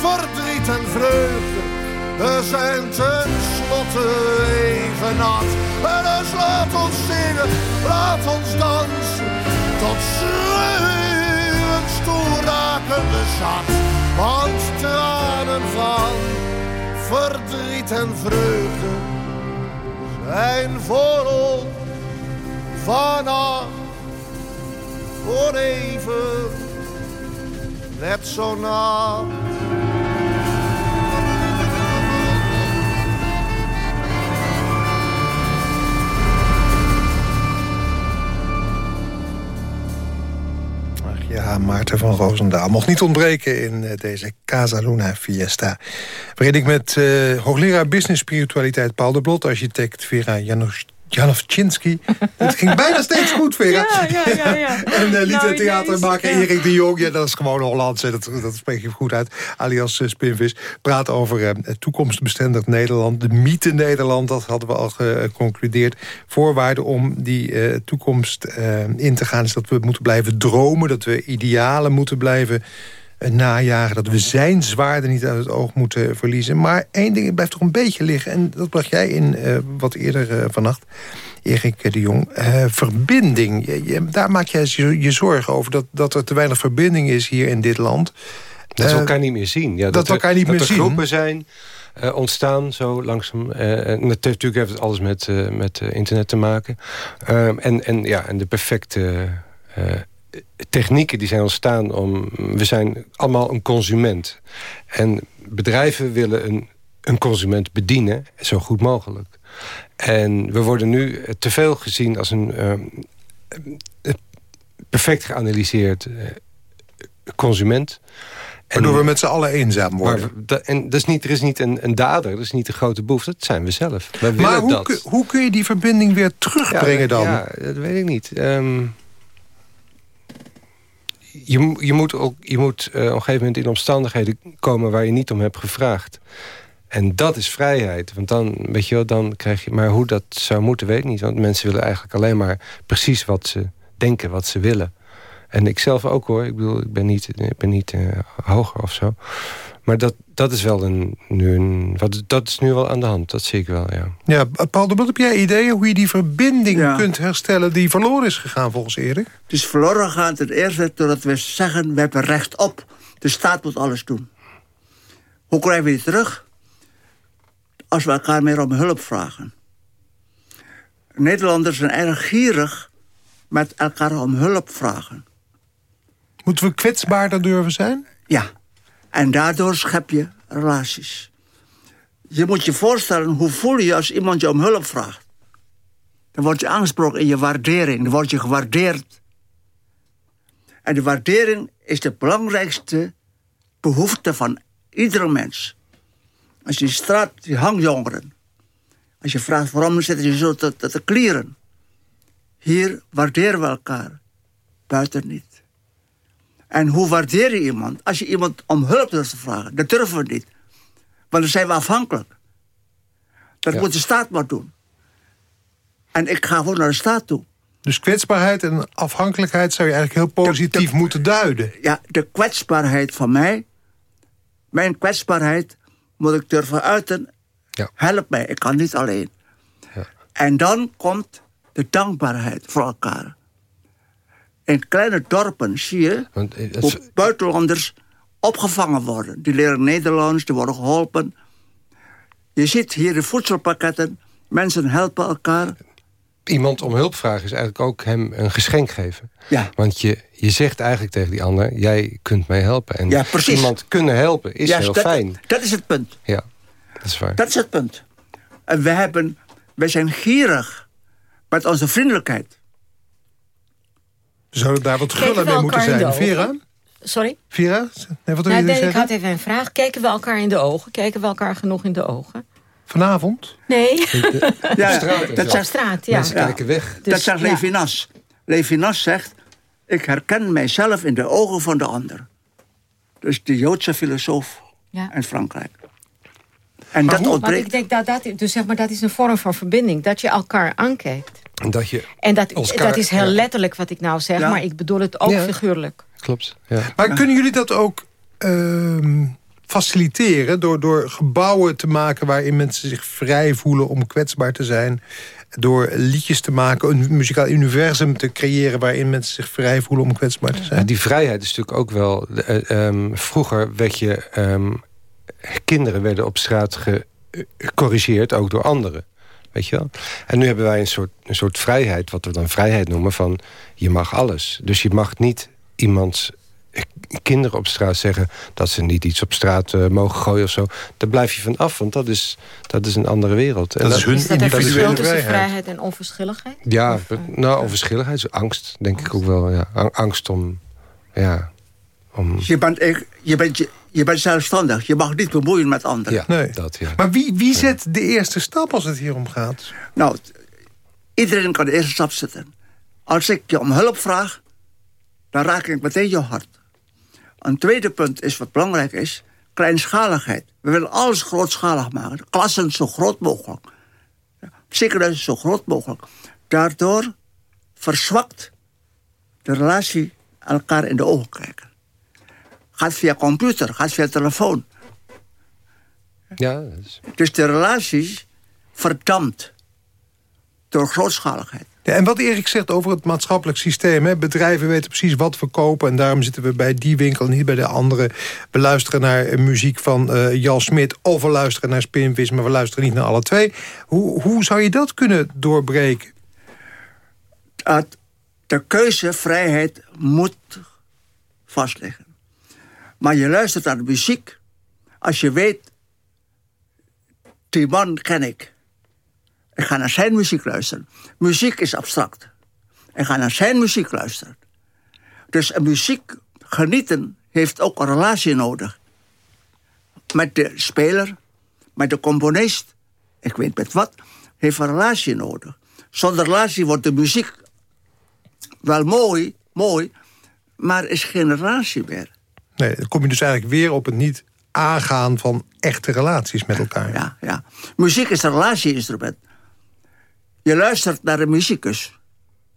verdriet en vreugde zijn tenslotte even nat. En dus laat ons zingen, laat ons dansen. Tot schreeuwens toe raken we zat. Want tranen van verdriet en vreugde zijn voor ons vanaf voor even net zo ja, Maarten van Roosendaal mocht niet ontbreken in uh, deze Casa Luna Fiesta. Waarin ik met uh, hoogleraar business spiritualiteit Paul de Blot... architect Vera Janusz Janovczynski. Het ging bijna steeds goed, Vera. Ja, ja, ja. ja. en uh, Nou. Erik de Jong. Ja, dat is gewoon Hollands, hè, dat, dat spreek je goed uit. Alias uh, Spinvis. Praat over uh, het toekomstbestendig Nederland. De mythe Nederland, dat hadden we al geconcludeerd. Voorwaarden om die uh, toekomst in te gaan... is dat we moeten blijven dromen. Dat we idealen moeten blijven najagen. Dat we zijn zwaarde niet uit het oog moeten verliezen. Maar één ding blijft toch een beetje liggen. En dat bracht jij in uh, wat eerder uh, vannacht. Erik de Jong. Uh, verbinding. Je, je, daar maak jij je, je zorgen over. Dat, dat er te weinig verbinding is hier in dit land. Dat we elkaar niet meer zien. Ja, dat, dat we elkaar niet dat meer er zien. groepen zijn uh, ontstaan zo langzaam. Uh, en natuurlijk heeft het alles met, uh, met internet te maken. en, en, ja, en de perfecte technieken die zijn ontstaan om... We zijn allemaal een consument. En bedrijven willen een, een consument bedienen, zo goed mogelijk. En we worden nu te veel gezien als een uh, perfect geanalyseerd uh, consument. Waardoor we met z'n allen eenzaam worden. En dat is niet, er is niet een, een dader, dat is niet de grote boef, dat zijn we zelf. Maar hoe, dat. Kun, hoe kun je die verbinding weer terugbrengen ja, dan? Ja, dat weet ik niet. Um, je, je moet, ook, je moet uh, op een gegeven moment in omstandigheden komen... waar je niet om hebt gevraagd. En dat is vrijheid. Want dan, weet je wel, dan krijg je... Maar hoe dat zou moeten, weet ik niet. Want mensen willen eigenlijk alleen maar precies wat ze denken, wat ze willen. En ik zelf ook hoor. Ik bedoel, ik ben niet, ik ben niet uh, hoger of zo. Maar dat, dat is wel een, nu een... Wat, dat is nu wel aan de hand, dat zie ik wel, ja. Ja, Paul, wat heb jij ideeën hoe je die verbinding ja. kunt herstellen... die verloren is gegaan volgens Erik? Het is verloren gegaan ten eerste doordat we zeggen... we hebben recht op. De staat moet alles doen. Hoe krijgen we die terug? Als we elkaar meer om hulp vragen. Nederlanders zijn erg gierig met elkaar om hulp vragen. Moeten we kwetsbaarder durven zijn? Ja. En daardoor schep je relaties. Je moet je voorstellen, hoe voel je als iemand je om hulp vraagt? Dan word je aangesproken in je waardering. Dan word je gewaardeerd. En de waardering is de belangrijkste behoefte van iedere mens. Als je in de straat, die hangjongeren. Als je vraagt waarom zitten je zo te, te, te klieren. Hier waarderen we elkaar. Buiten niet. En hoe waardeer je iemand? Als je iemand om hulp durft te vragen. Dat durven we niet. Want dan zijn we afhankelijk. Dat Ja. moet de staat maar doen. En ik ga gewoon naar de staat toe. Dus kwetsbaarheid en afhankelijkheid zou je eigenlijk heel positief moeten duiden. Ja, de kwetsbaarheid van mij... Mijn kwetsbaarheid moet ik durven uiten. Ja. Help mij, ik kan niet alleen. Ja. En dan komt de dankbaarheid voor elkaar. In kleine dorpen zie je Want, eh, het- hoe buitenlanders opgevangen worden. Die leren Nederlands, die worden geholpen. Je ziet hier de voedselpakketten. Mensen helpen elkaar. iemand om hulp vragen is eigenlijk ook hem een geschenk geven. Ja. Want je, je zegt eigenlijk tegen die ander... jij kunt mij helpen. En Ja, precies. iemand kunnen helpen is heel dat, fijn. Dat is het punt. Ja, dat is waar. Dat is het punt. En we, hebben, we zijn gierig met onze vriendelijkheid. We zouden daar wat we mee moeten zijn. Vera? Sorry? Vera? Nee, wat wil Nou, je nee, ik zeggen? had even een vraag. Kijken we elkaar in de ogen? Kijken we elkaar genoeg in de ogen? Vanavond? Nee, Ja, straat dat zegt, straat, ja. Mensen kijken weg. Dus, dat zegt ja. Levinas. Levinas zegt... ik herken mijzelf in de ogen van de ander. Dus de Joodse filosoof Ja. in Frankrijk. En dat Want ik ontbreekt. denk dat dat, dus zeg maar, dat is een vorm van verbinding. Dat je elkaar aankijkt. En dat je... En dat, dat is heel ja. letterlijk wat ik nou zeg, Ja. maar ik bedoel het ook Ja. figuurlijk. Klopt, ja. Maar kunnen jullie dat ook ehm, faciliteren... Door, door gebouwen te maken waarin mensen zich vrij voelen om kwetsbaar te zijn... door liedjes te maken, een muzikaal universum te creëren... waarin mensen zich vrij voelen om kwetsbaar te Ja, zijn? die vrijheid is natuurlijk ook wel... eh, ehm, vroeger werd je... ehm, kinderen werden op straat eh, gecorrigeerd, ook door anderen. Weet je wel? En nu hebben wij een soort, een soort vrijheid, wat we dan vrijheid noemen... van je mag alles. Dus je mag niet iemands kinderen op straat zeggen... dat ze niet iets op straat eh, mogen gooien of zo. Daar blijf je van af, want dat is, dat is een andere wereld. En Dat is hun Is dat een individuele verschil tussen vrijheid. vrijheid en onverschilligheid? Ja, Of, eh, nou, onverschilligheid, is angst, denk ik ook wel. Ja. Ang- Angst om... Ja, om Je bent, echt- je, bent, je, je bent zelfstandig. Je mag niet bemoeien met anderen. ja, Nee. dat, ja. Maar wie, wie zet de eerste stap als het hier om gaat? Nou, iedereen kan de eerste stap zetten. Als ik je om hulp vraag, dan raak ik meteen je hart. Een tweede punt is wat belangrijk is, kleinschaligheid. We willen alles grootschalig maken. Klassen zo groot mogelijk. Ziekenhuizen zo groot mogelijk. Daardoor verzwakt de relatie elkaar in de ogen kijken. Gaat via computer, gaat via telefoon. ja is- Dus de relatie verdampt door grootschaligheid. Ja, en wat Erik zegt over het maatschappelijk systeem. Hè, bedrijven weten precies wat we kopen... en daarom zitten we bij die winkel en niet bij de andere. We luisteren naar eh, muziek van eh Jan Smit... of we luisteren naar Spinvis, maar we luisteren niet naar alle twee. Hoe, hoe zou je dat kunnen doorbreken? dat de keuzevrijheid moet vastliggen. Maar je luistert naar de muziek als je weet... die man ken ik. Ik ga naar zijn muziek luisteren. Muziek is abstract. Ik ga naar zijn muziek luisteren. Dus muziek genieten heeft ook een relatie nodig. Met de speler, met de componist, ik weet met wat, heeft een relatie nodig. Zonder relatie wordt de muziek wel mooi, mooi, maar is geen relatie meer. Nee, dan kom je dus eigenlijk weer op het niet aangaan... van echte relaties met elkaar. Ja, ja. Muziek is een relatieinstrument. Je luistert naar een muzikus.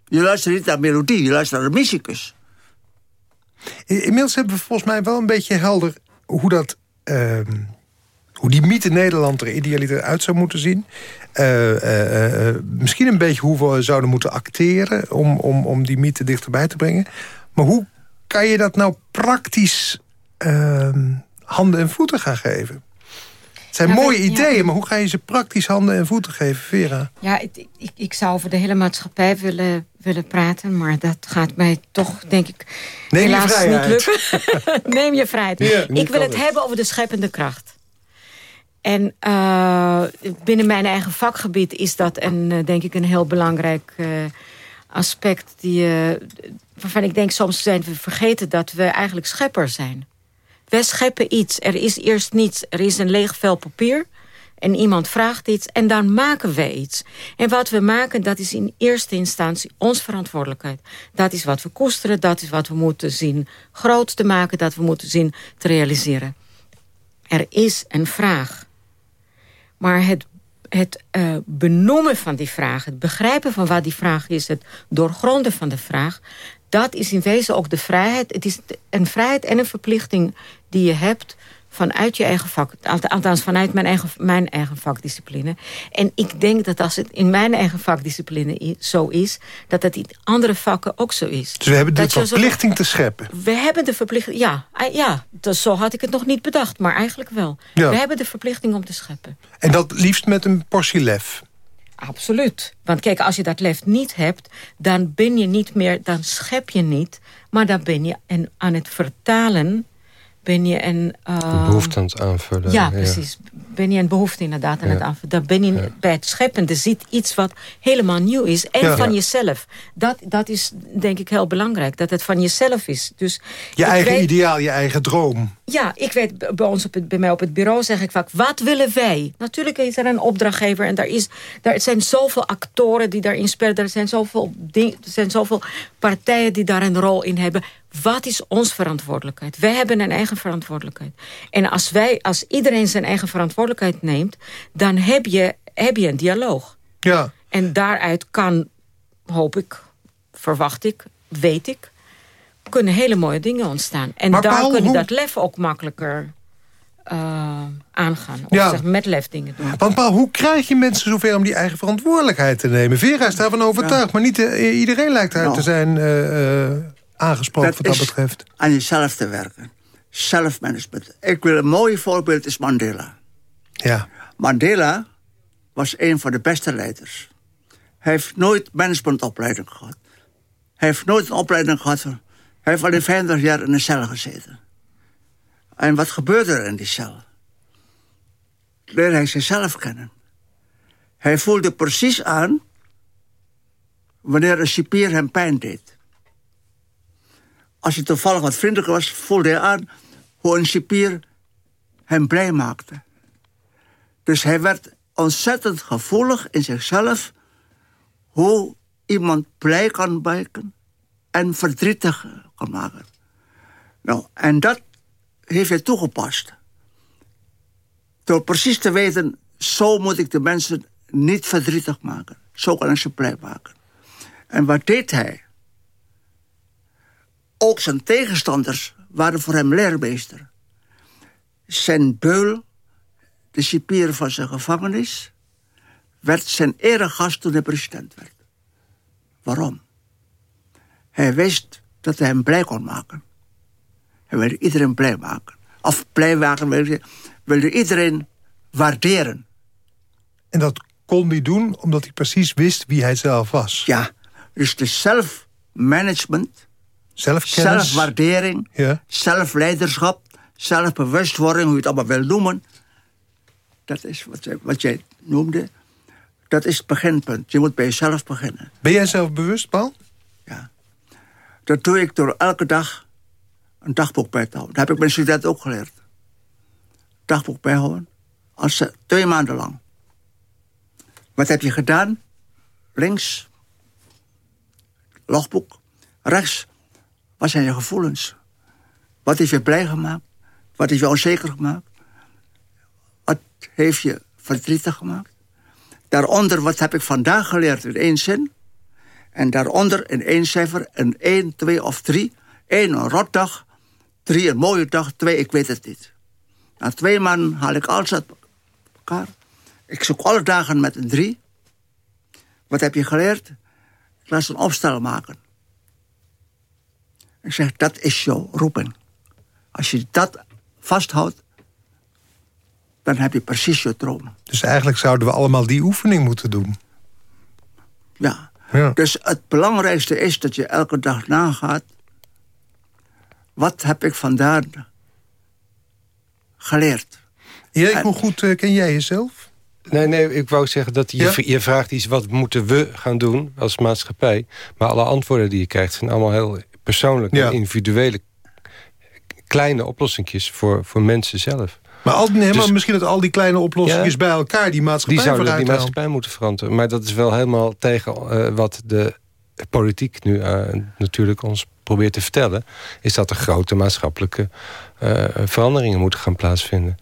Je luistert niet naar melodie, je luistert naar een muzikus. Inmiddels hebben we volgens mij wel een beetje helder... hoe dat... ehm, hoe die mythe Nederland er idealiter uit zou moeten zien. Eh, eh, eh, misschien een beetje hoe we zouden moeten acteren... om, om, om die mythe dichterbij te brengen. Maar hoe kan je dat nou praktisch ehm, handen en voeten gaan geven? Het zijn mooie ja. ideeën, maar hoe ga je ze praktisch handen en voeten geven, Vera? Ja, ik, ik, ik zou over de hele maatschappij willen, willen praten, maar dat gaat mij toch, denk ik, Neem je helaas vrijheid. niet lukken. Neem je vrijheid. Ja, ik wil het hebben over de scheppende kracht. En uh, binnen mijn eigen vakgebied is dat een, uh, denk ik een heel belangrijk uh, aspect. Die, waarvan ik denk soms zijn we vergeten dat we eigenlijk schepper zijn. We scheppen iets. Er is eerst niets. Er is een leeg vel papier. En iemand vraagt iets en dan maken we iets. En wat we maken, dat is in eerste instantie onze verantwoordelijkheid. Dat is wat we koesteren, dat is wat we moeten zien groot te maken... dat we moeten zien te realiseren. Er is een vraag. Maar het, het uh, benoemen van die vraag, het begrijpen van wat die vraag is... het doorgronden van de vraag, dat is in wezen ook de vrijheid. Het is een vrijheid en een verplichting die je hebt vanuit je eigen vak. Althans, vanuit mijn eigen, mijn eigen vakdiscipline. En ik denk dat als het in mijn eigen vakdiscipline zo is... dat het in andere vakken ook zo is. Dus we hebben de verplichting te scheppen? We hebben de verplichting, ja. ja dus zo had ik het nog niet bedacht, maar eigenlijk wel. We hebben de verplichting om te scheppen. En dat liefst met een portie lef? Absoluut. Want kijk, als je dat lef niet hebt... dan ben je niet meer, dan schep je niet... maar dan ben je aan het vertalen ben je een... Uh, behoefte aan het aanvullen. Ja, precies. Ben je een behoefte inderdaad aan het aanvullen. Dan ben je bij het scheppende ziet iets wat helemaal nieuw is. En van jezelf. Dat, dat is denk ik heel belangrijk. Dat het van jezelf is. Dus je eigen ideaal, je eigen droom. Ja, ik weet, bij, ons op het, bij mij op het bureau zeg ik vaak... wat willen wij? Natuurlijk is er een opdrachtgever... en daar, is, daar zijn zoveel actoren die daarin spelen. Er zijn zoveel, ding, er zijn zoveel partijen die daar een rol in hebben wat is onze verantwoordelijkheid? Wij hebben een eigen verantwoordelijkheid. En als, wij, als iedereen zijn eigen verantwoordelijkheid neemt... dan heb je, heb je een dialoog. Ja. En daaruit kan, hoop ik, verwacht ik, weet ik... kunnen hele mooie dingen ontstaan. En maar daar kun je dat lef ook makkelijker... Uh, aangaan. Of ja. zeg, met lef dingen doen. Want Paul, hoe krijg je mensen zover om die eigen verantwoordelijkheid te nemen? Vera is daarvan overtuigd, maar niet uh, iedereen lijkt uit nou. te zijn... Uh, aangesproken wat dat betreft? aan jezelf te werken. Zelfmanagement. Ik wil een mooi voorbeeld is Mandela. Ja. Mandela was een van de beste leiders. Hij heeft nooit managementopleiding gehad. Hij heeft nooit een opleiding gehad. Hij heeft al in 50 jaar in een cel gezeten. En wat gebeurde er in die cel? Leerde hij zichzelf kennen. Hij voelde precies aan wanneer een cipier hem pijn deed. Als hij toevallig wat vriendelijker was, voelde hij aan hoe een cipier hem blij maakte. Dus hij werd ontzettend gevoelig in zichzelf hoe iemand blij kan maken en verdrietig kan maken. Nou, en dat heeft hij toegepast. Door precies te weten, zo moet ik de mensen niet verdrietig maken. Zo kan ik ze blij maken. En wat deed hij? Ook zijn tegenstanders waren voor hem leermeester. Zijn beul, de cipier van zijn gevangenis... werd zijn eregast toen hij president werd. Waarom? Hij wist dat hij hem blij kon maken. Hij wilde iedereen blij maken. Of blij maken wilde, wilde iedereen waarderen. En dat kon hij doen omdat hij precies wist wie hij zelf was. Ja, dus de zelfmanagement Zelfkennis. Zelfwaardering, ja. zelfleiderschap, zelfbewustwording, hoe je het allemaal wil noemen. Dat is wat, wat jij noemde. Dat is het beginpunt. Je moet bij jezelf beginnen. Ben jij zelfbewust, Paul? Ja. Dat doe ik door elke dag een dagboek bij te houden. Dat heb ik mijn studenten ook geleerd. Dagboek bijhouden. Als, twee maanden lang. Wat heb je gedaan? Links. Logboek. Rechts. Wat zijn je gevoelens? Wat heeft je blij gemaakt? Wat heeft je onzeker gemaakt? Wat heeft je verdrietig gemaakt? Daaronder, wat heb ik vandaag geleerd in één zin? En daaronder in één cijfer, een één, twee of drie. Eén, een rotdag. Drie, een mooie dag. Twee, ik weet het niet. Na twee maanden haal ik alles uit elkaar. Ik zoek alle dagen met een drie. Wat heb je geleerd? Ik laat een opstel maken. Ik zeg, dat is jouw roeping. Als je dat vasthoudt, dan heb je precies je droom. Dus eigenlijk zouden we allemaal die oefening moeten doen. Ja. ja. Dus het belangrijkste is dat je elke dag nagaat... wat heb ik vandaag geleerd? Hoe goed eh, ken jij jezelf? Nee, nee, ik wou zeggen dat je, Ja? je vraagt iets... wat moeten we gaan doen als maatschappij? Maar alle antwoorden die je krijgt... zijn allemaal heel persoonlijk Ja. en individuele... kleine oplossingjes voor, voor mensen zelf. Maar, al, Dus- misschien dat al die kleine oplossingen Ja. bij elkaar... die maatschappij Die zouden die maatschappij moeten veranderen. Maar dat is wel helemaal tegen eh, wat de politiek nu eh, natuurlijk ons probeert te vertellen... is dat er grote maatschappelijke eh, veranderingen moeten gaan plaatsvinden.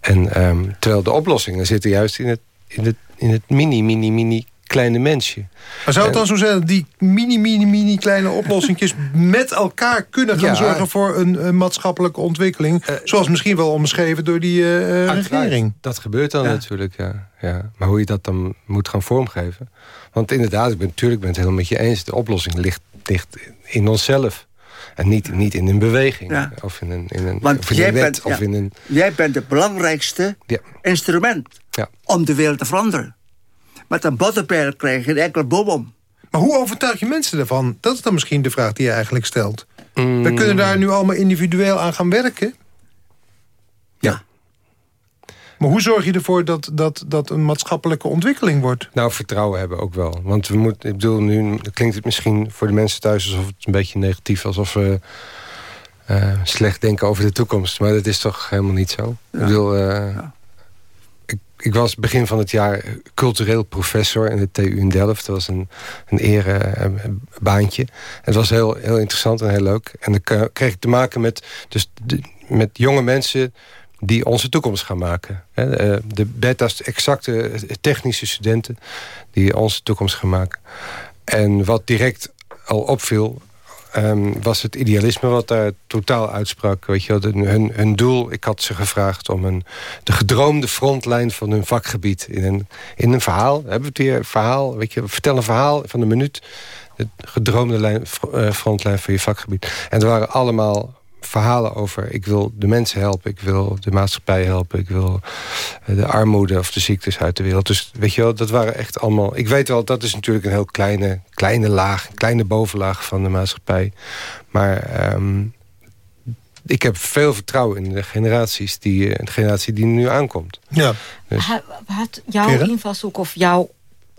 En ehm, terwijl de oplossingen zitten juist in het, in het, in het mini, mini, mini kleine mensje. Maar zou het dan zo zijn dat die mini, mini, mini kleine oplossingjes... met elkaar kunnen gaan Ja. zorgen voor een, een maatschappelijke ontwikkeling... Eh, zoals misschien wel omschreven door die eh, eh, regering? Dat gebeurt dan Ja. natuurlijk, ja, ja. Maar hoe je dat dan moet gaan vormgeven... Want inderdaad, ik ben, natuurlijk ben het helemaal met je eens... de oplossing ligt, ligt in onszelf. En niet, niet in een beweging. Ja. Of in een, in een, Want of in jij een wet. bent- of ja. in een, Jij bent het belangrijkste ja, instrument ja. om de wereld te veranderen. Met een bottenpijl krijg je geen enkele boom om. Maar hoe overtuig je mensen daarvan? Dat is dan misschien de vraag die je eigenlijk stelt. Mm, We kunnen daar nu allemaal individueel aan gaan werken. Ja. Maar hoe zorg je ervoor dat dat, dat een maatschappelijke ontwikkeling wordt? Nou, vertrouwen hebben ook wel. Want we moeten, ik bedoel, nu klinkt het misschien voor de mensen thuis alsof het een beetje negatief, alsof we eh, slecht denken over de toekomst. Maar dat is toch helemaal niet zo. Ik bedoel, eh, ik was begin van het jaar cultureel professor in de TU in Delft. Dat was een, een ere eh. Het was heel, heel interessant en heel leuk. En dan kreeg ik te maken met, dus met jonge mensen die onze toekomst gaan maken. Eh, De beta's, exacte technische studenten... die onze toekomst gaan maken. En wat direct al opviel... ehm, was het idealisme wat daar totaal uitsprak. Weet je, hun, hun doel, ik had ze gevraagd om een, de gedroomde frontlijn van hun vakgebied... in een, in een verhaal, hebben we het weer, verhaal, weet je, vertel een verhaal van een minuut... de gedroomde lijn, eh, frontlijn van je vakgebied. En er waren allemaal verhalen over... ik wil de mensen helpen, ik wil de maatschappij helpen... ik wil eh, de armoede of de ziektes uit de wereld. Dus weet je wel, dat waren echt allemaal... Ik weet wel, dat is natuurlijk een heel kleine, kleine laag... kleine bovenlaag van de maatschappij. Maar ehm, ik heb veel vertrouwen in de generaties die, eh, de generatie die nu aankomt. Ja. Dus- Ha- Had jouw Vera? invalshoek of jouw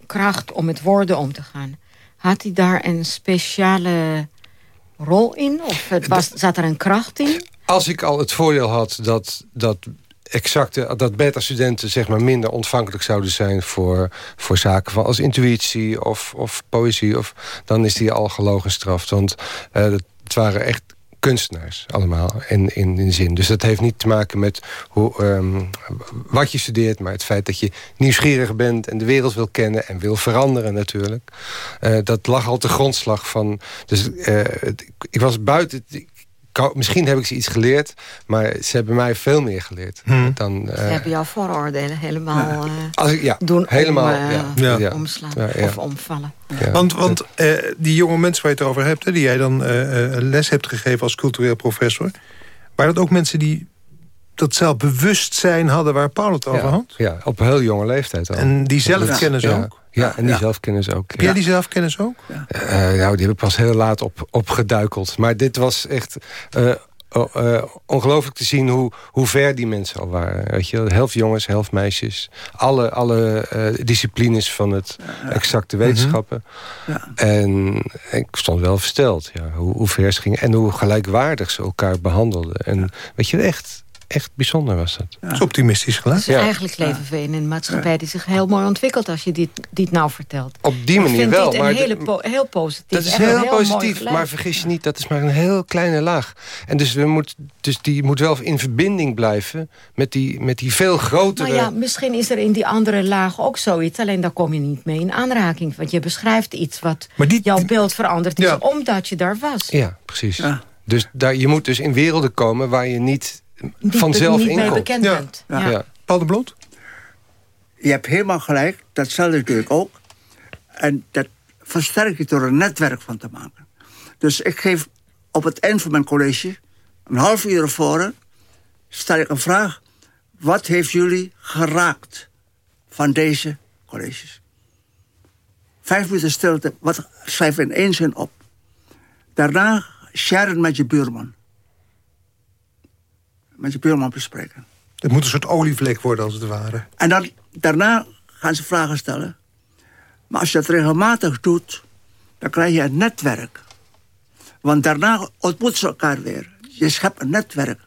kracht om met woorden om te gaan... had hij daar een speciale rol in? Of het was, zat er een kracht in? Als ik al het voordeel had dat, dat exacte, dat beta-studenten zeg maar minder ontvankelijk zouden zijn voor, voor zaken van als intuïtie of, of poëzie, of, dan is die al gelogen straft. Want eh, het waren echt kunstenaars allemaal in, in, in zin. Dus dat heeft niet te maken met hoe, ehm, wat je studeert... maar het feit dat je nieuwsgierig bent en de wereld wil kennen... en wil veranderen natuurlijk. Eh, dat lag al te grondslag van... Dus eh, ik, was buiten... misschien heb ik ze iets geleerd... maar ze hebben mij veel meer geleerd. Dan, Ze eh, hebben jouw vooroordelen helemaal eh, als ik, ja, doen helemaal. om, eh, ja, Ja. ja. omslaan Ja, ja. of omvallen. Ja. Want, want eh, die jonge mensen waar je het over hebt... Hè, die jij dan eh, eh, les hebt gegeven als cultureel professor... waren dat ook mensen die dat zelfbewustzijn hadden... waar Paul het over ja, had? ja, op een heel jonge leeftijd al. En die zelfkennis ja, ook? Ja, en die Ja. zelfkennis ook. Heb jij die zelfkennis ook? Eh, nou, die heb ik pas heel laat op, opgeduikeld. Maar dit was echt eh, oh, eh, ongelooflijk te zien hoe, hoe ver die mensen al waren. Weet je, helft jongens, helft meisjes. Alle, alle eh, disciplines van het exacte wetenschappen. Ja. En ik stond wel versteld ja, hoe, hoe ver ze gingen. En hoe gelijkwaardig ze elkaar behandelden. En weet je, echt, echt bijzonder was dat. Dat is optimistisch geluid. Dus Ja. eigenlijk leven we in een maatschappij die zich heel mooi ontwikkelt... als je dit, dit nou vertelt. Op die Ik manier vind wel. dit maar hele po- heel positief. Dat is heel, positief, maar vergis je niet, dat is maar een heel kleine laag. En dus, we moet, dus die moet wel in verbinding blijven met die, met die veel grotere... Nou ja, misschien is er in die andere laag ook zoiets. Alleen daar kom je niet mee in aanraking. Want je beschrijft iets wat Maar die- jouw beeld veranderd is... Ja. omdat je daar was. Ja, precies. Ja. Dus daar, je moet dus in werelden komen waar je niet Niet, vanzelf niet inkomt. bekend Ja. bent. Ja. Ja. Ja. Paul de? Je hebt helemaal gelijk, datzelfde doe ik ook. En dat versterk je door een netwerk van te maken. Dus ik geef op het eind van mijn college, een half uur ervoor, stel ik een vraag. Wat heeft jullie geraakt van deze colleges? Vijf minuten stilte, wat schrijf in één zin op. Daarna share het met je buurman. Met je buurman bespreken. Het moet een soort olievlek worden, als het ware. En dan, daarna gaan ze vragen stellen. Maar als je dat regelmatig doet, dan krijg je een netwerk. Want daarna ontmoeten ze elkaar weer. Je schept een netwerk.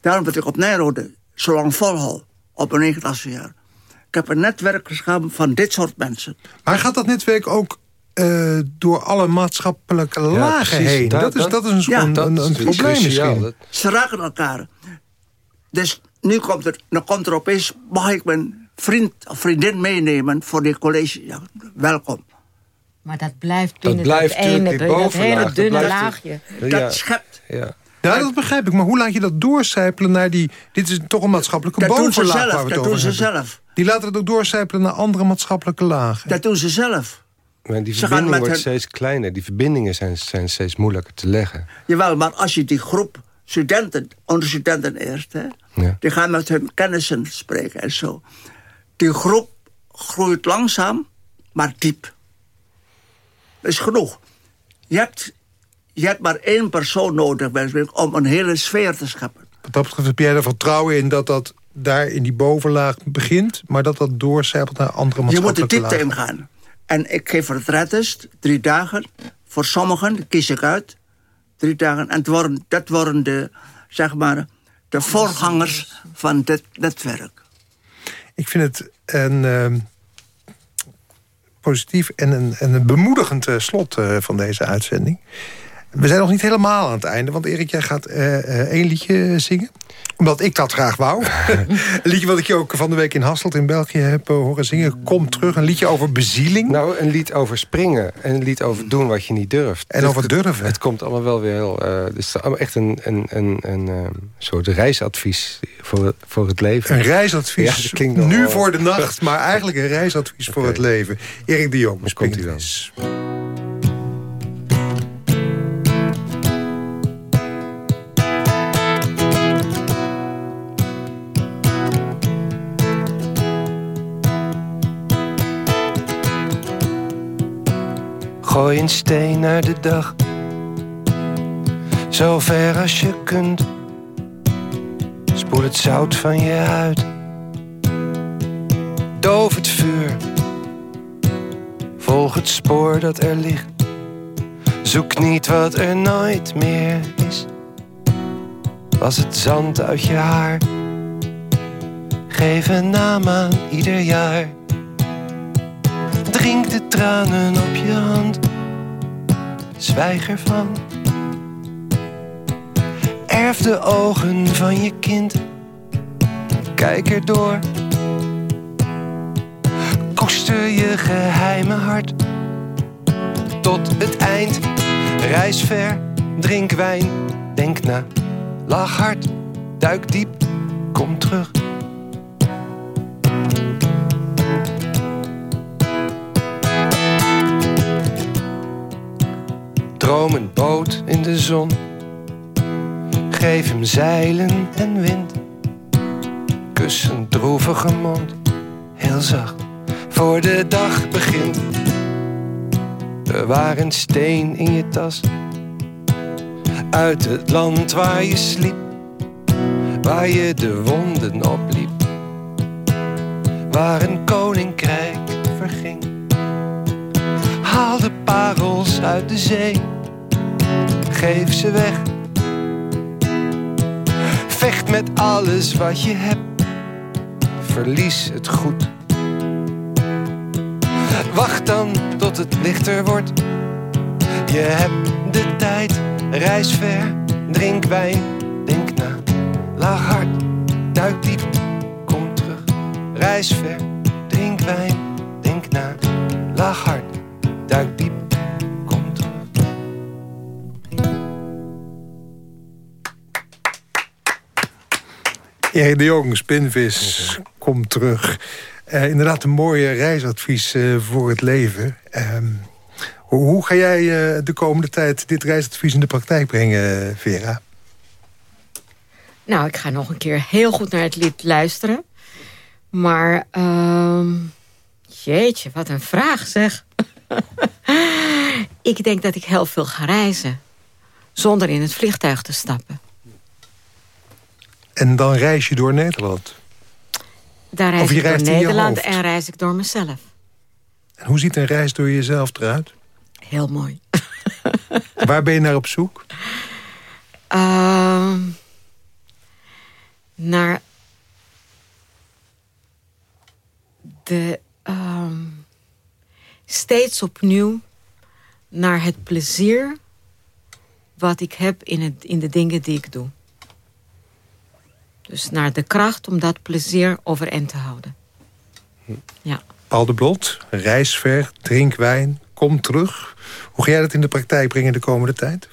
Daarom dat ik op Nijrode zo lang volhou, op een 89 jaar. Ik heb een netwerk geschapen van dit soort mensen. Maar gaat dat netwerk ook uh, door alle maatschappelijke lagen precies, heen? Dat, dat, is, dat is een, ja, een, een, een probleem misschien. Ze raken elkaar. Dus nu komt er, dan komt er opeens... mag ik mijn vriend of vriendin meenemen voor dit college? Ja, welkom. Maar dat blijft binnen dat, blijft dat ene, dat hele dunne laagje. Dat schept. Ja. Ja, dat begrijp ik. Maar hoe laat je dat doorcijpelen naar die... Dit is toch een maatschappelijke dat bovenlaag doen ze zelf, Dat doen ze zelf. Die laten het ook doorcijpelen naar andere maatschappelijke lagen. Dat doen ze zelf. Maar die verbinding wordt steeds kleiner. Die verbindingen zijn, zijn steeds moeilijker te leggen. Jawel, maar als je die groep studenten, onderstudenten eerst... Hè, die gaan met hun kennissen spreken en zo. Die groep groeit langzaam, maar diep. Dat is genoeg. Je hebt, je hebt maar één persoon nodig om een hele sfeer te scheppen. Wat dat betreft heb jij er vertrouwen in dat dat daar in die bovenlaag begint... maar dat dat doorcijpelt naar andere maatschappelijke Je moet de diepte ingaan. En ik geef retretes, drie dagen. Voor sommigen kies ik uit. Drie dagen. En dat worden de, zeg maar, de voorgangers van dit netwerk. Ik vind het een uh, positief en een, een bemoedigend uh, slot uh, van deze uitzending. We zijn nog niet helemaal aan het einde, want Erik, jij gaat uh, één liedje zingen omdat ik dat graag wou. een liedje wat ik je ook van de week in Hasselt in België heb uh, horen zingen. Kom terug, een liedje over bezieling. Nou, een lied over springen. En een lied over doen wat je niet durft. En dus over durven. Het, het, komt allemaal wel weer heel... Uh, het is echt een, een, een, een soort reisadvies voor, voor het leven. Een reisadvies, ja, nu voor de nacht... maar eigenlijk een reisadvies okay. voor het leven. Erik de Jong, komt hij wel. Gooi een steen naar de dag. Zo ver als je kunt. Spoel het zout van je huid. Doof het vuur. Volg het spoor dat er ligt. Zoek niet wat er nooit meer is. Was het zand uit je haar? Geef een naam aan ieder jaar. Drink de tranen op je hand zwijg ervan. Erf de ogen van je kind, kijk erdoor. Koester je geheime hart tot het eind. Reis ver, drink wijn, denk na, lach hard, duik diep, kom terug. Een boot in de zon. Geef hem zeilen en wind. Kus een droevige mond, heel zacht, voor de dag begint. Bewaar een steen in je tas. Uit het land waar je sliep, waar je de wonden opliep. Waar een koninkrijk verging. Haal de parels uit de zee geef ze weg. Vecht met alles wat je hebt, verlies het goed. Wacht dan tot het lichter wordt. Je hebt de tijd, reis ver, drink wijn, denk na. Laag hard, duik diep, kom terug. Reis ver, drink wijn, denk na. Laag hard, duik diep Erik de Jong, Spinvis, kom terug. Uh, inderdaad een mooie reisadvies uh, voor het leven. Uh, hoe, hoe, ga jij uh, de komende tijd dit reisadvies in de praktijk brengen, Vera? Nou, ik ga nog een keer heel goed naar het lied luisteren. Maar, ehm, jeetje, wat een vraag zeg. ik denk dat ik heel veel ga reizen. Zonder in het vliegtuig te stappen. En dan reis je door Nederland? Daar reis ik door Nederland en reis ik door mezelf. En hoe ziet een reis door jezelf eruit? Heel mooi. Waar ben je naar op zoek? Uh, naar de... Uh, steeds opnieuw naar het plezier wat ik heb in, het, in de dingen die ik doe. Dus naar de kracht om dat plezier overeind te houden. Ja. Paul de Blot, reis ver, drink wijn, kom terug. Hoe ga jij dat in de praktijk brengen de komende tijd?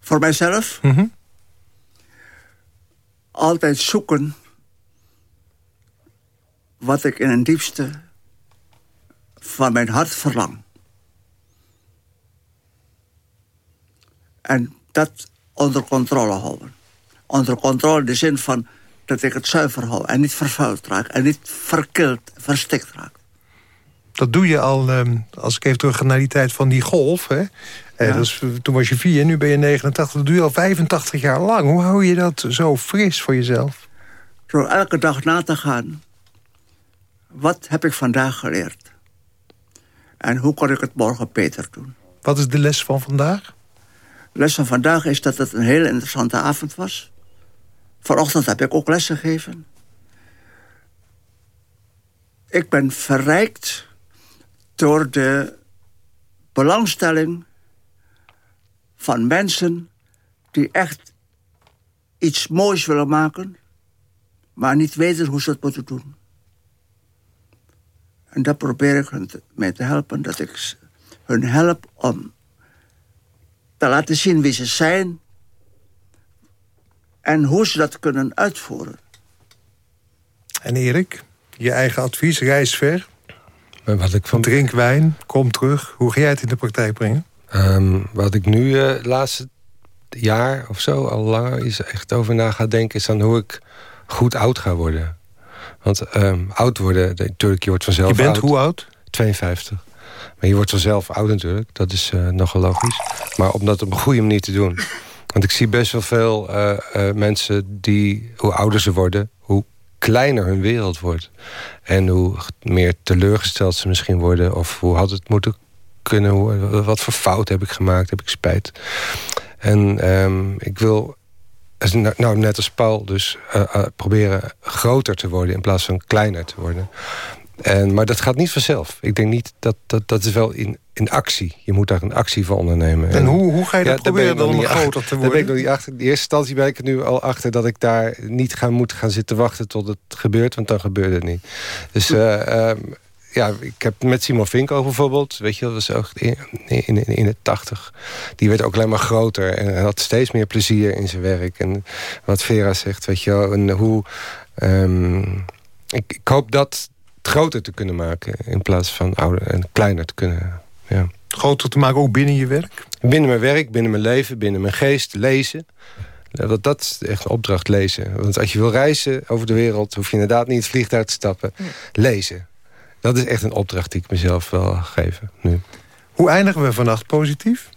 Voor mijzelf? Mhm. Altijd zoeken wat ik in het diepste van mijn hart verlang. En dat onder controle houden. Onder controle in de zin van dat ik het zuiver hou en niet vervuild raak... en niet verkild, verstikt raak. Dat doe je al, ehm, als ik even terug ga naar die tijd van die golf. Hè? Eh, dat is, toen was je vier, nu ben je 89. Dat doe je al 85 jaar lang. Hoe hou je dat zo fris voor jezelf? Door elke dag na te gaan. Wat heb ik vandaag geleerd? En hoe kan ik het morgen beter doen? Wat is de les van vandaag? De les van vandaag is dat het een hele interessante avond was. Vanochtend heb ik ook les gegeven. Ik ben verrijkt door de belangstelling van mensen die echt iets moois willen maken, maar niet weten hoe ze het moeten doen. En daar probeer ik hun mee te helpen, dat ik hun help om te laten zien wie ze zijn en hoe ze dat kunnen uitvoeren. En Erik, je eigen advies, reis ver. Wat ik van... Drink wijn, kom terug. Hoe ga jij het in de praktijk brengen? Um, wat ik nu uh, laatste jaar of zo, al langer is echt over na ga denken... is dan hoe ik goed oud ga worden. Want um, oud worden, natuurlijk, je wordt vanzelf Je bent oud. hoe oud? 52. Maar je wordt vanzelf oud natuurlijk, dat is uh, nogal logisch. Maar om dat op een goede manier te doen. Want ik zie best wel veel uh, uh, mensen die, hoe ouder ze worden... hoe kleiner hun wereld wordt. En hoe meer teleurgesteld ze misschien worden... of hoe had het moeten kunnen... Wat voor fout heb ik gemaakt, heb ik spijt. En um, ik wil, nou net als Paul, dus uh, proberen groter te worden... in plaats van kleiner te worden. En, maar dat gaat niet vanzelf. Ik denk niet dat dat, dat is wel in, in actie. Je moet daar een actie voor ondernemen. En, en hoe, hoe ga je dat ja, proberen dan om groter te worden? Daar ben ik nog niet achter. In eerste instantie ben ik er nu al achter dat ik daar niet gaan moet gaan zitten wachten tot het gebeurt, want dan gebeurt het niet. Dus uh, um, ja, ik heb met Simon Vinko bijvoorbeeld, weet je, dat was ook in, in, in, de tachtig. Die werd ook alleen maar groter en had steeds meer plezier in zijn werk. En wat Vera zegt, weet je en hoe. Um, ik, ik hoop dat groter te kunnen maken... in plaats van ouder en kleiner te kunnen... Ja. Groter te maken ook binnen je werk? Binnen mijn werk, binnen mijn leven, binnen mijn geest, lezen. Dat, dat is echt een opdracht, lezen. Want als je wil reizen over de wereld... hoef je inderdaad niet in het vliegtuig te stappen. Lezen. Dat is echt een opdracht die ik mezelf wil geven nu. Hoe eindigen we vannacht? Positief?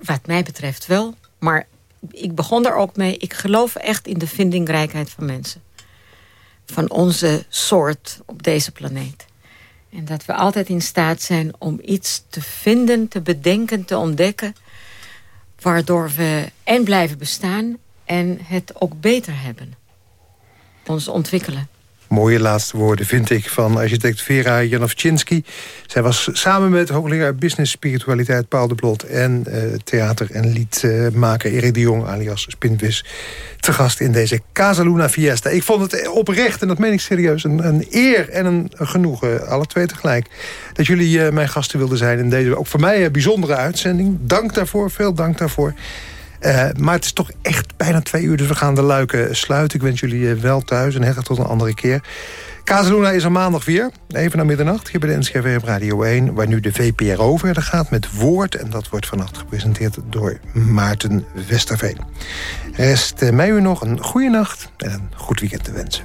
Wat mij betreft wel. Maar ik begon daar ook mee. Ik geloof echt in de vindingrijkheid van mensen van onze soort op deze planeet. En dat we altijd in staat zijn om iets te vinden, te bedenken, te ontdekken... waardoor we en blijven bestaan en het ook beter hebben. Ons ontwikkelen. Mooie laatste woorden vind ik van architect Vera Janowczynski. Zij was samen met hoogleraar business spiritualiteit Paul de Blot... en uh, theater- en liedmaker Erik de Jong alias Spinvis... te gast in deze Casaluna Fiesta. Ik vond het oprecht, en dat meen ik serieus, een, een eer en een, genoegen... alle twee tegelijk, dat jullie uh, mijn gasten wilden zijn... in deze ook voor mij een bijzondere uitzending. Dank daarvoor, veel dank daarvoor. Uh, maar het is toch echt bijna twee uur, dus we gaan de luiken sluiten. Ik wens jullie uh, wel thuis en heel tot een andere keer. Casaluna is er maandag weer, even na middernacht... hier bij de NCRV op Radio 1... waar nu de VPRO verder gaat met Woord... en dat wordt vannacht gepresenteerd door Maarten Westerveen. Rest uh, mij u nog een goede nacht en een goed weekend te wensen.